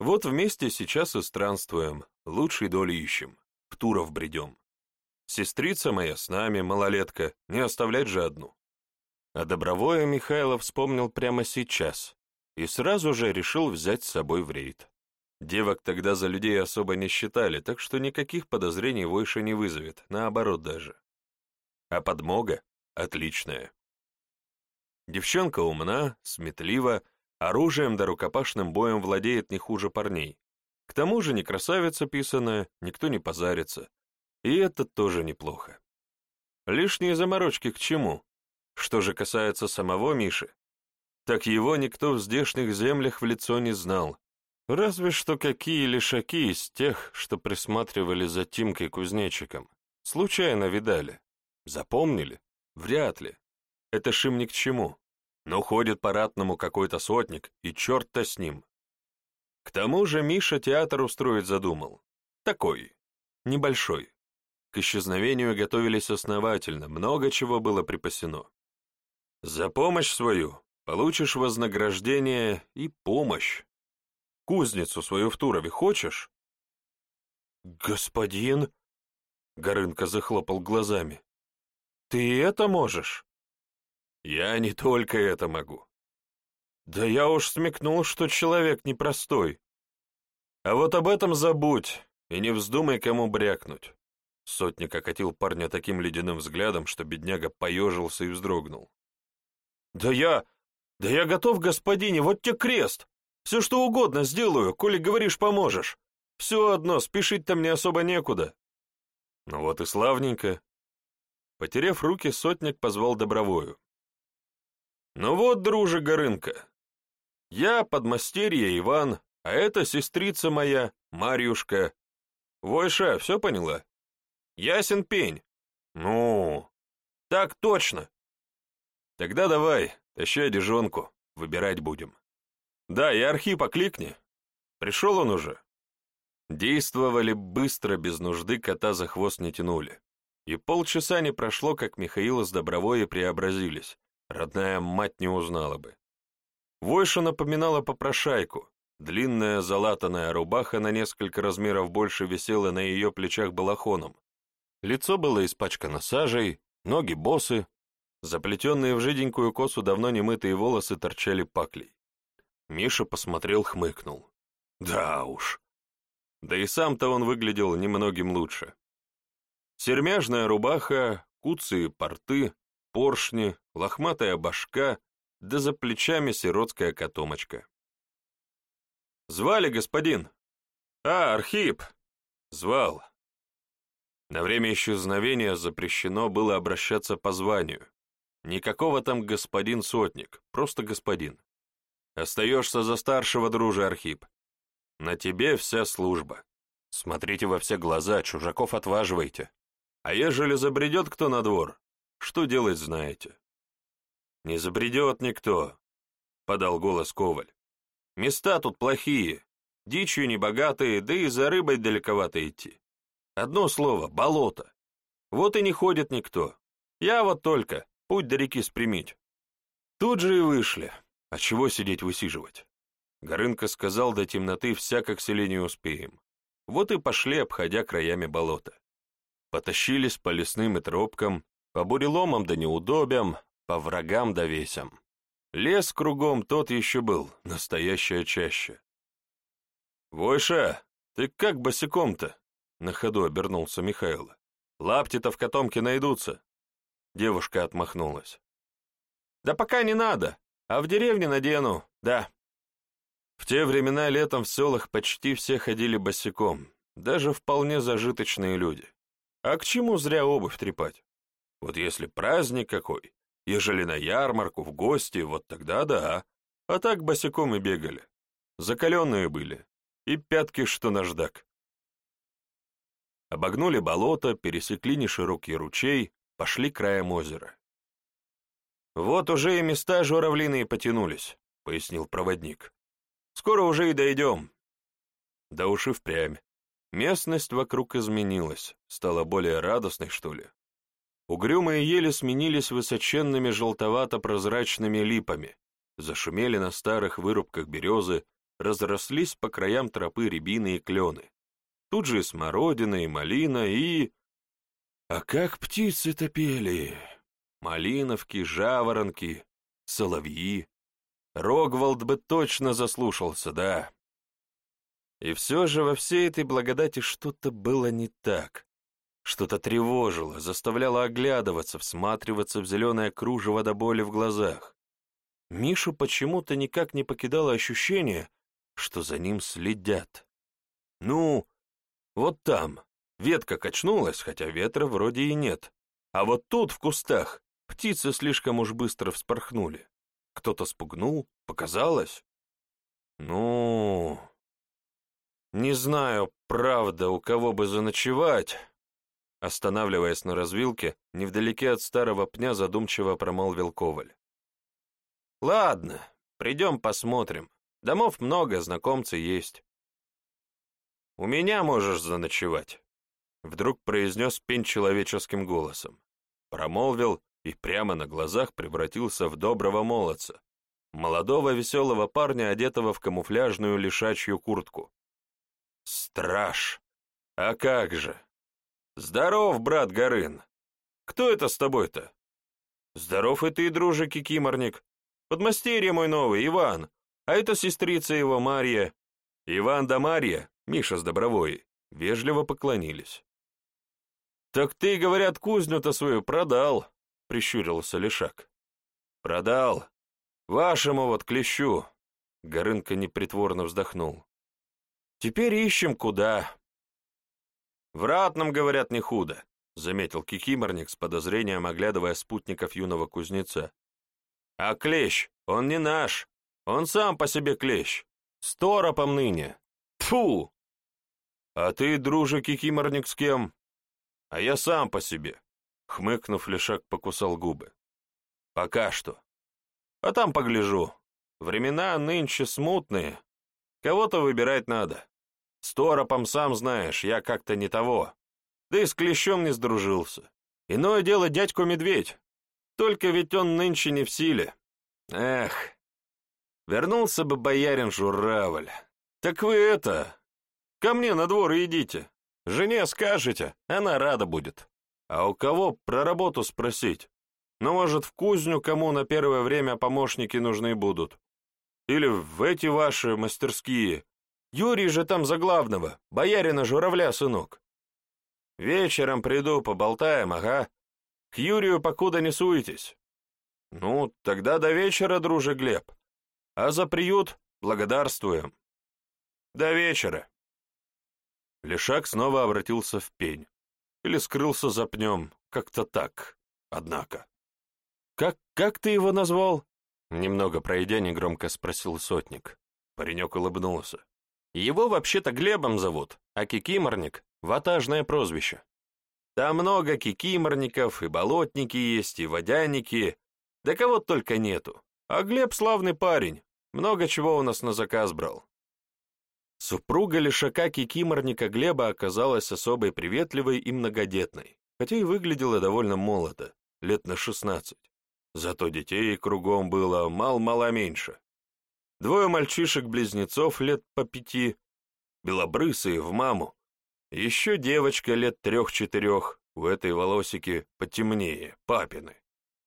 Вот вместе сейчас и странствуем, лучшей доли ищем, в Туров бредем. Сестрица моя с нами, малолетка, не оставлять же одну. А Добровое Михайлов вспомнил прямо сейчас и сразу же решил взять с собой в рейд. Девок тогда за людей особо не считали, так что никаких подозрений Войша не вызовет, наоборот даже. А подмога отличная. Девчонка умна, сметлива, оружием да рукопашным боем владеет не хуже парней. К тому же не красавица писаная, никто не позарится. И это тоже неплохо. Лишние заморочки к чему? Что же касается самого Миши, так его никто в здешних землях в лицо не знал. Разве что какие лишаки из тех, что присматривали за Тимкой кузнечиком. Случайно видали. Запомнили? Вряд ли. Это ж им ни к чему. Но ходит по ратному какой-то сотник, и черт-то с ним. К тому же Миша театр устроить задумал. Такой. Небольшой. К исчезновению готовились основательно, много чего было припасено. За помощь свою получишь вознаграждение и помощь. Кузницу свою в Турове хочешь? Господин, Горынка захлопал глазами, ты это можешь? Я не только это могу. Да я уж смекнул, что человек непростой. А вот об этом забудь и не вздумай кому брякнуть. Сотник окатил парня таким ледяным взглядом, что бедняга поежился и вздрогнул. «Да я... да я готов, господине, вот тебе крест! Все что угодно сделаю, коли говоришь, поможешь. Все одно, спешить-то мне особо некуда». Ну вот и славненько. Потерев руки, сотник позвал Добровую. «Ну вот, друже Горынка, я подмастерье Иван, а это сестрица моя, Марьюшка. Войша, все поняла? Ясен пень. Ну, так точно. Тогда давай, тащи одежонку, выбирать будем. Да, и Архипа кликни. Пришел он уже. Действовали быстро, без нужды кота за хвост не тянули. И полчаса не прошло, как Михаил с Добровое преобразились. Родная мать не узнала бы. Войша напоминала попрошайку. Длинная залатанная рубаха на несколько размеров больше висела на ее плечах балахоном. Лицо было испачкано сажей, ноги босы, Заплетенные в жиденькую косу давно немытые волосы торчали паклей. Миша посмотрел, хмыкнул. Да уж. Да и сам-то он выглядел немногим лучше. Сермяжная рубаха, куцые порты, поршни, лохматая башка, да за плечами сиротская котомочка. «Звали, господин?» «А, Архип!» «Звал». На время исчезновения запрещено было обращаться по званию, Никакого там господин сотник, просто господин. Остаешься за старшего дружа, Архип. На тебе вся служба. Смотрите во все глаза, чужаков отваживайте. А ежели забредет кто на двор, что делать знаете? Не забредет никто, — подал голос Коваль. Места тут плохие, дичью небогатые, да и за рыбой далековато идти. Одно слово — болото. Вот и не ходит никто. Я вот только, Путь до реки спрямить. Тут же и вышли. А чего сидеть высиживать? Горынка сказал, до темноты всяко к селению успеем. Вот и пошли, обходя краями болота. Потащились по лесным и тропкам, по буреломам да неудобям, по врагам да весям. Лес кругом тот еще был, настоящая чаща. «Войша, ты как босиком-то?» — на ходу обернулся Михаил. «Лапти-то в котомке найдутся». Девушка отмахнулась. «Да пока не надо, а в деревне надену, да». В те времена летом в селах почти все ходили босиком, даже вполне зажиточные люди. А к чему зря обувь трепать? Вот если праздник какой, ежели на ярмарку, в гости, вот тогда да. А так босиком и бегали. Закаленные были. и пятки, что наждак. Обогнули болото, пересекли неширокий ручей, пошли краем озера. «Вот уже и места журавлиные потянулись», — пояснил проводник. «Скоро уже и дойдем». Да уж и впрямь. Местность вокруг изменилась, стала более радостной, что ли. Угрюмые ели сменились высоченными желтовато-прозрачными липами, зашумели на старых вырубках березы, разрослись по краям тропы рябины и клены. Тут же и смородина, и малина, и... А как птицы-то пели! Малиновки, жаворонки, соловьи. Рогволд бы точно заслушался, да. И все же во всей этой благодати что-то было не так. Что-то тревожило, заставляло оглядываться, всматриваться в зеленое кружево до боли в глазах. Мишу почему-то никак не покидало ощущение, что за ним следят. Ну, вот там, ветка качнулась, хотя ветра вроде и нет. А вот тут, в кустах, птицы слишком уж быстро вспорхнули. Кто-то спугнул, показалось. Ну, не знаю, правда, у кого бы заночевать. Останавливаясь на развилке, невдалеке от старого пня задумчиво промолвил Коваль. Ладно, придем посмотрим. Домов много, знакомцы есть. У меня можешь заночевать, вдруг произнес пень человеческим голосом. Промолвил и прямо на глазах превратился в доброго молодца, молодого веселого парня, одетого в камуфляжную лишачью куртку. Страж! А как же! Здоров, брат Горын! Кто это с тобой-то? Здоров и ты, друже Кикиморник. Подмастерье мой новый, Иван. А это сестрица его, Марья. Иван да Марья, Миша с Добровой, вежливо поклонились. «Так ты, говорят, кузню-то свою продал», — прищурился Лешак. «Продал. Вашему вот клещу», — Горынка непритворно вздохнул. Теперь ищем куда. В ратном, говорят, не худо, заметил кикиморник с подозрением, оглядывая спутников юного кузнеца. А клещ, он не наш, он сам по себе клещ, с торопом ныне. Фу! А ты, друже кикиморник, с кем? А я сам по себе. Хмыкнув, Лешак покусал губы. Пока что. А там погляжу. Времена нынче смутные, Кого-то выбирать надо. С торопом, сам знаешь, я как-то не того. Да и с клещом не сдружился. Иное дело дядьку-медведь. Только ведь он нынче не в силе. Эх, вернулся бы боярин Журавль. Так вы это, ко мне на двор идите. Жене скажете, она рада будет. А у кого про работу спросить? Ну, может, в кузню кому на первое время помощники нужны будут. Или в эти ваши мастерские. Юрий же там за главного, боярина Журавля, сынок. Вечером приду, поболтаем, ага. К Юрию покуда не суетесь. Ну, тогда до вечера, друже Глеб. А за приют благодарствуем. До вечера. Лешак снова обратился в пень. Или скрылся за пнем, как-то так, однако. «Как, как ты его назвал?» Немного пройдя, негромко спросил сотник. Паренек улыбнулся. Его вообще-то Глебом зовут, а Кикиморник — ватажное прозвище. Там много кикиморников, и болотники есть, и водяники, да кого только нету. А Глеб славный парень, много чего у нас на заказ брал. Супруга лишака кикиморника Глеба оказалась особой приветливой и многодетной, хотя и выглядела довольно молодо, лет на шестнадцать. Зато детей кругом было мал-мало меньше. Двое мальчишек-близнецов лет по пяти, белобрысые в маму. Еще девочка лет трех-четырех, у этой волосики потемнее, папины.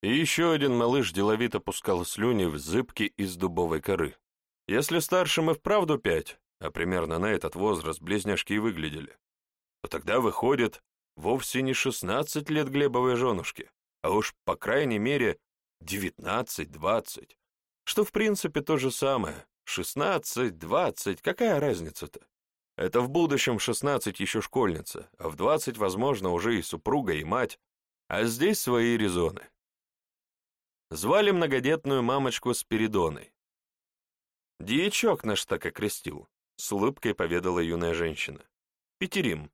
И еще один малыш деловито пускал слюни в зыбки из дубовой коры. Если старшим и вправду пять, а примерно на этот возраст близняшки и выглядели, то тогда выходит вовсе не шестнадцать лет Глебовой женушки, а уж, по крайней мере, девятнадцать, двадцать, что в принципе то же самое, шестнадцать, двадцать, какая разница-то? Это в будущем шестнадцать еще школьница, а в двадцать, возможно, уже и супруга, и мать, а здесь свои резоны. Звали многодетную мамочку Спиридоной. Дьячок наш так окрестил. С улыбкой поведала юная женщина. «Петерим.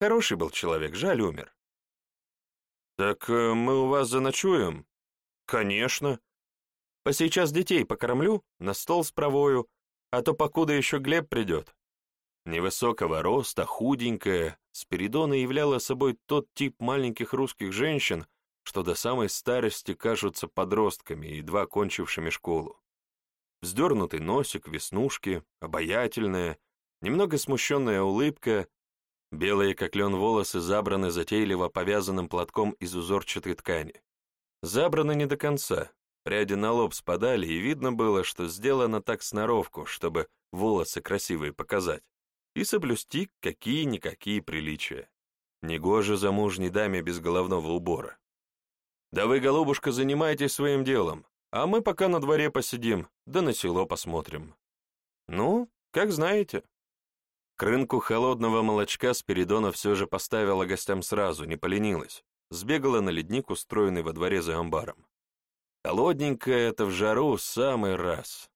Хороший был человек, жаль, умер». «Так э, мы у вас заночуем?» «Конечно. Посейчас детей покормлю, на стол с провою, а то покуда еще Глеб придет». Невысокого роста, худенькая, Спиридона являла собой тот тип маленьких русских женщин, что до самой старости кажутся подростками, едва кончившими школу. Вздернутый носик, веснушки, обаятельная, немного смущенная улыбка, белые как лен волосы забраны затейливо повязанным платком из узорчатой ткани. Забраны не до конца, пряди на лоб спадали, и видно было, что сделано так сноровку, чтобы волосы красивые показать, и соблюсти какие-никакие приличия. Негоже замужней даме без головного убора. «Да вы, голубушка, занимайтесь своим делом, а мы пока на дворе посидим, да на село посмотрим. Ну, как знаете. К рынку холодного молочка Спиридона все же поставила гостям сразу, не поленилась. Сбегала на ледник, устроенный во дворе за амбаром. Холодненькое это в жару самый раз.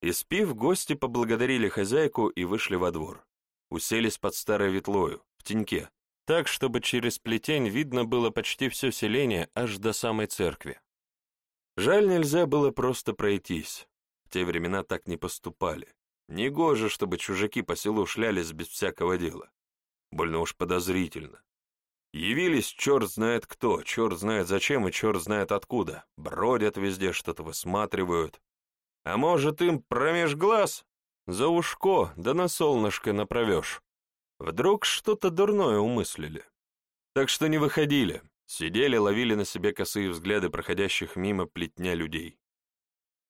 Испив, гости поблагодарили хозяйку и вышли во двор. Уселись под старой ветлою, в теньке, так, чтобы через плетень видно было почти все селение аж до самой церкви. Жаль, нельзя было просто пройтись. В те времена так не поступали. Негоже, чтобы чужаки по селу шлялись без всякого дела. Больно уж подозрительно. Явились черт знает кто, черт знает зачем и черт знает откуда. Бродят везде, что-то высматривают. А может, им промеж глаз? За ушко, да на солнышко направешь. Вдруг что-то дурное умыслили. Так что не выходили, Сидели, ловили на себе косые взгляды проходящих мимо плетня людей.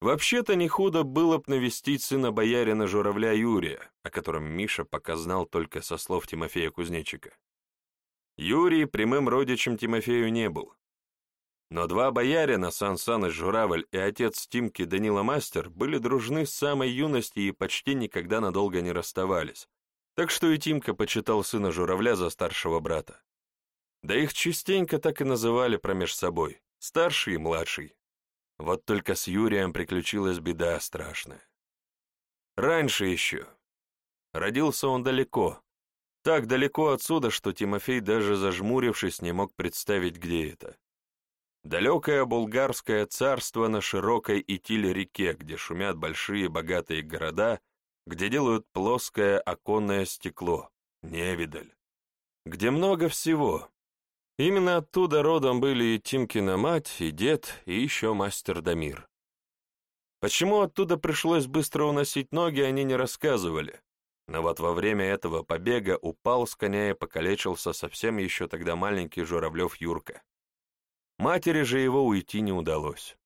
Вообще-то не худо было б навестить сына боярина журавля Юрия, о котором Миша пока знал только со слов Тимофея Кузнечика. Юрий прямым родичем Тимофею не был. Но два боярина, Сан Саныч Журавль и отец Тимки Данила Мастер, были дружны с самой юности и почти никогда надолго не расставались, так что и Тимка почитал сына Журавля за старшего брата. Да их частенько так и называли промеж собой, старший и младший. Вот только с Юрием приключилась беда страшная. Раньше еще. Родился он далеко, так далеко отсюда, что Тимофей, даже зажмурившись, не мог представить, где это. Далекое булгарское царство на широкой Итиль-реке, где шумят большие богатые города, где делают плоское оконное стекло, невидаль, где много всего, Именно оттуда родом были и Тимкина мать, и дед, и еще мастер Дамир. Почему оттуда пришлось быстро уносить ноги, они не рассказывали. Но вот во время этого побега упал с коня и покалечился совсем еще тогда маленький Журавлев Юрка. Матери же его уйти не удалось.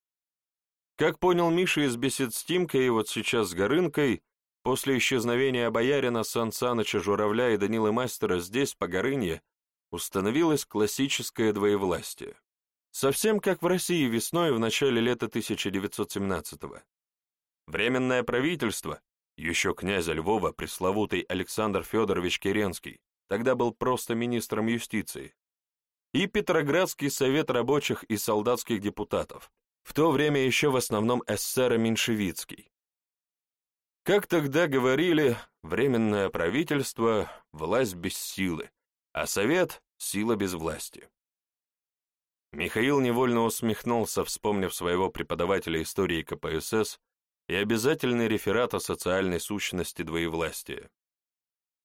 Как понял Миша из бесед с Тимкой и вот сейчас с Горынкой, после исчезновения боярина Сан Саныча Журавля и Данилы Мастера здесь, по Горынье, установилось классическое двоевластие. Совсем как в России весной в начале лета 1917-го. Временное правительство, еще князя Львова пресловутый Александр Федорович Керенский, тогда был просто министром юстиции, и Петроградский совет рабочих и солдатских депутатов, в то время еще в основном эсера Меньшевицкий. Как тогда говорили, временное правительство – власть без силы, а совет — сила без власти. Михаил невольно усмехнулся, вспомнив своего преподавателя истории КПСС и обязательный реферат о социальной сущности двоевластия.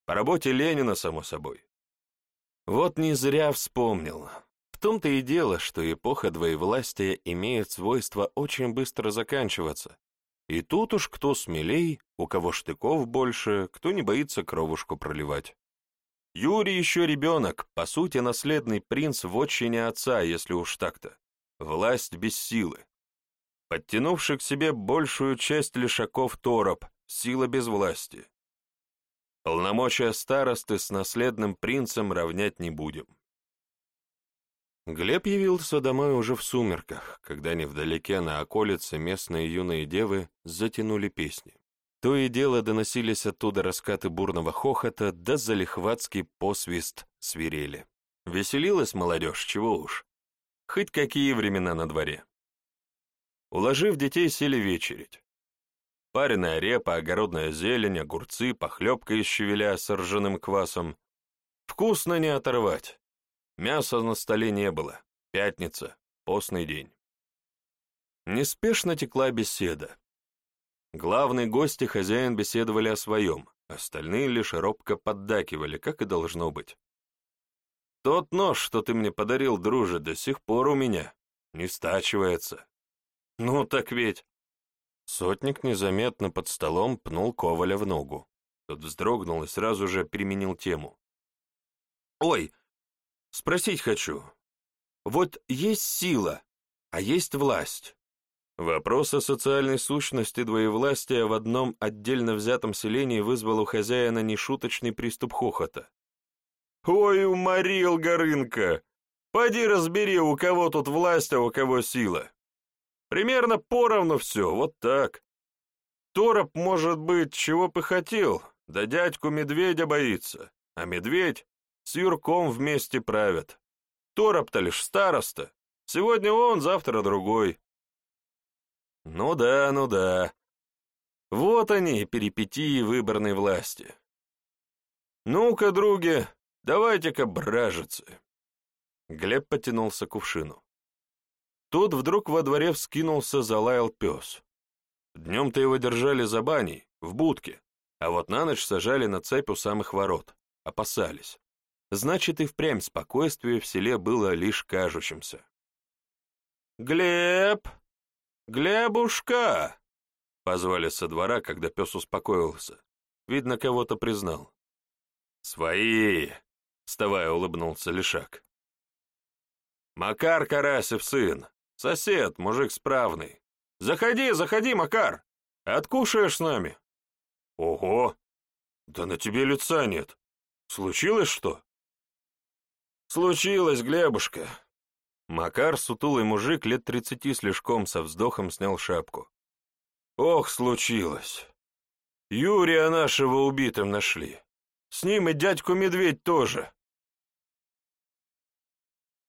По работе Ленина, само собой. Вот не зря вспомнил. В том-то и дело, что эпоха двоевластия имеет свойство очень быстро заканчиваться. И тут уж кто смелей, у кого штыков больше, кто не боится кровушку проливать. Юрий еще ребенок, по сути, наследный принц в отчине отца, если уж так-то. Власть без силы. Подтянувший к себе большую часть лишаков тороп, сила без власти. Полномочия старосты с наследным принцем равнять не будем. Глеб явился домой уже в сумерках, когда невдалеке на околице местные юные девы затянули песни. То и дело доносились оттуда раскаты бурного хохота да залихватский посвист свирели. Веселилась молодежь, чего уж. Хоть какие времена на дворе. Уложив детей, сели вечерить. Пареная репа, огородная зелень, огурцы, похлебка из щавеля с ржаным квасом. Вкусно не оторвать. Мяса на столе не было. Пятница, постный день. Неспешно текла беседа. Главные гости хозяин беседовали о своем, остальные лишь робко поддакивали, как и должно быть. «Тот нож, что ты мне подарил, друже, до сих пор у меня. Не стачивается». «Ну так ведь...» Сотник незаметно под столом пнул Коваля в ногу. Тот вздрогнул и сразу же применил тему. «Ой, спросить хочу. Вот есть сила, а есть власть. Вопрос о социальной сущности двоевластия в одном отдельно взятом селении вызвал у хозяина нешуточный приступ хохота. «Ой, уморил Горынка! Поди разбери, у кого тут власть, а у кого сила. Примерно поровну все, вот так. Тороп, может быть, чего похотел, да дядьку медведя боится, а медведь с Юрком вместе правят. Тороп-то лишь староста. Сегодня он, завтра другой. Ну да, ну да. Вот они, перипетии выборной власти. Ну-ка, други, давайте-ка бражиться. Глеб потянулся к кувшину. Тут вдруг во дворе вскинулся, залаял пес. Днем-то его держали за баней, в будке, а вот на ночь сажали на цепь у самых ворот. Опасались. Значит, и впрямь спокойствие в селе было лишь кажущимся. «Глеб! Глебушка!» Позвали со двора, когда пес успокоился. Видно, кого-то признал. «Свои!» — вставая, улыбнулся Лешак. «Макар Карасев сын, Сосед, мужик справный. Заходи, заходи, Макар. Откушаешь с нами. Ого! Да на тебе лица нет. Случилось что? Случилось, Глебушка. Макар, сутулый мужик, лет тридцати слишком, со вздохом снял шапку. Ох, случилось. Юрия нашего убитым нашли. С ним и дядьку Медведь тоже.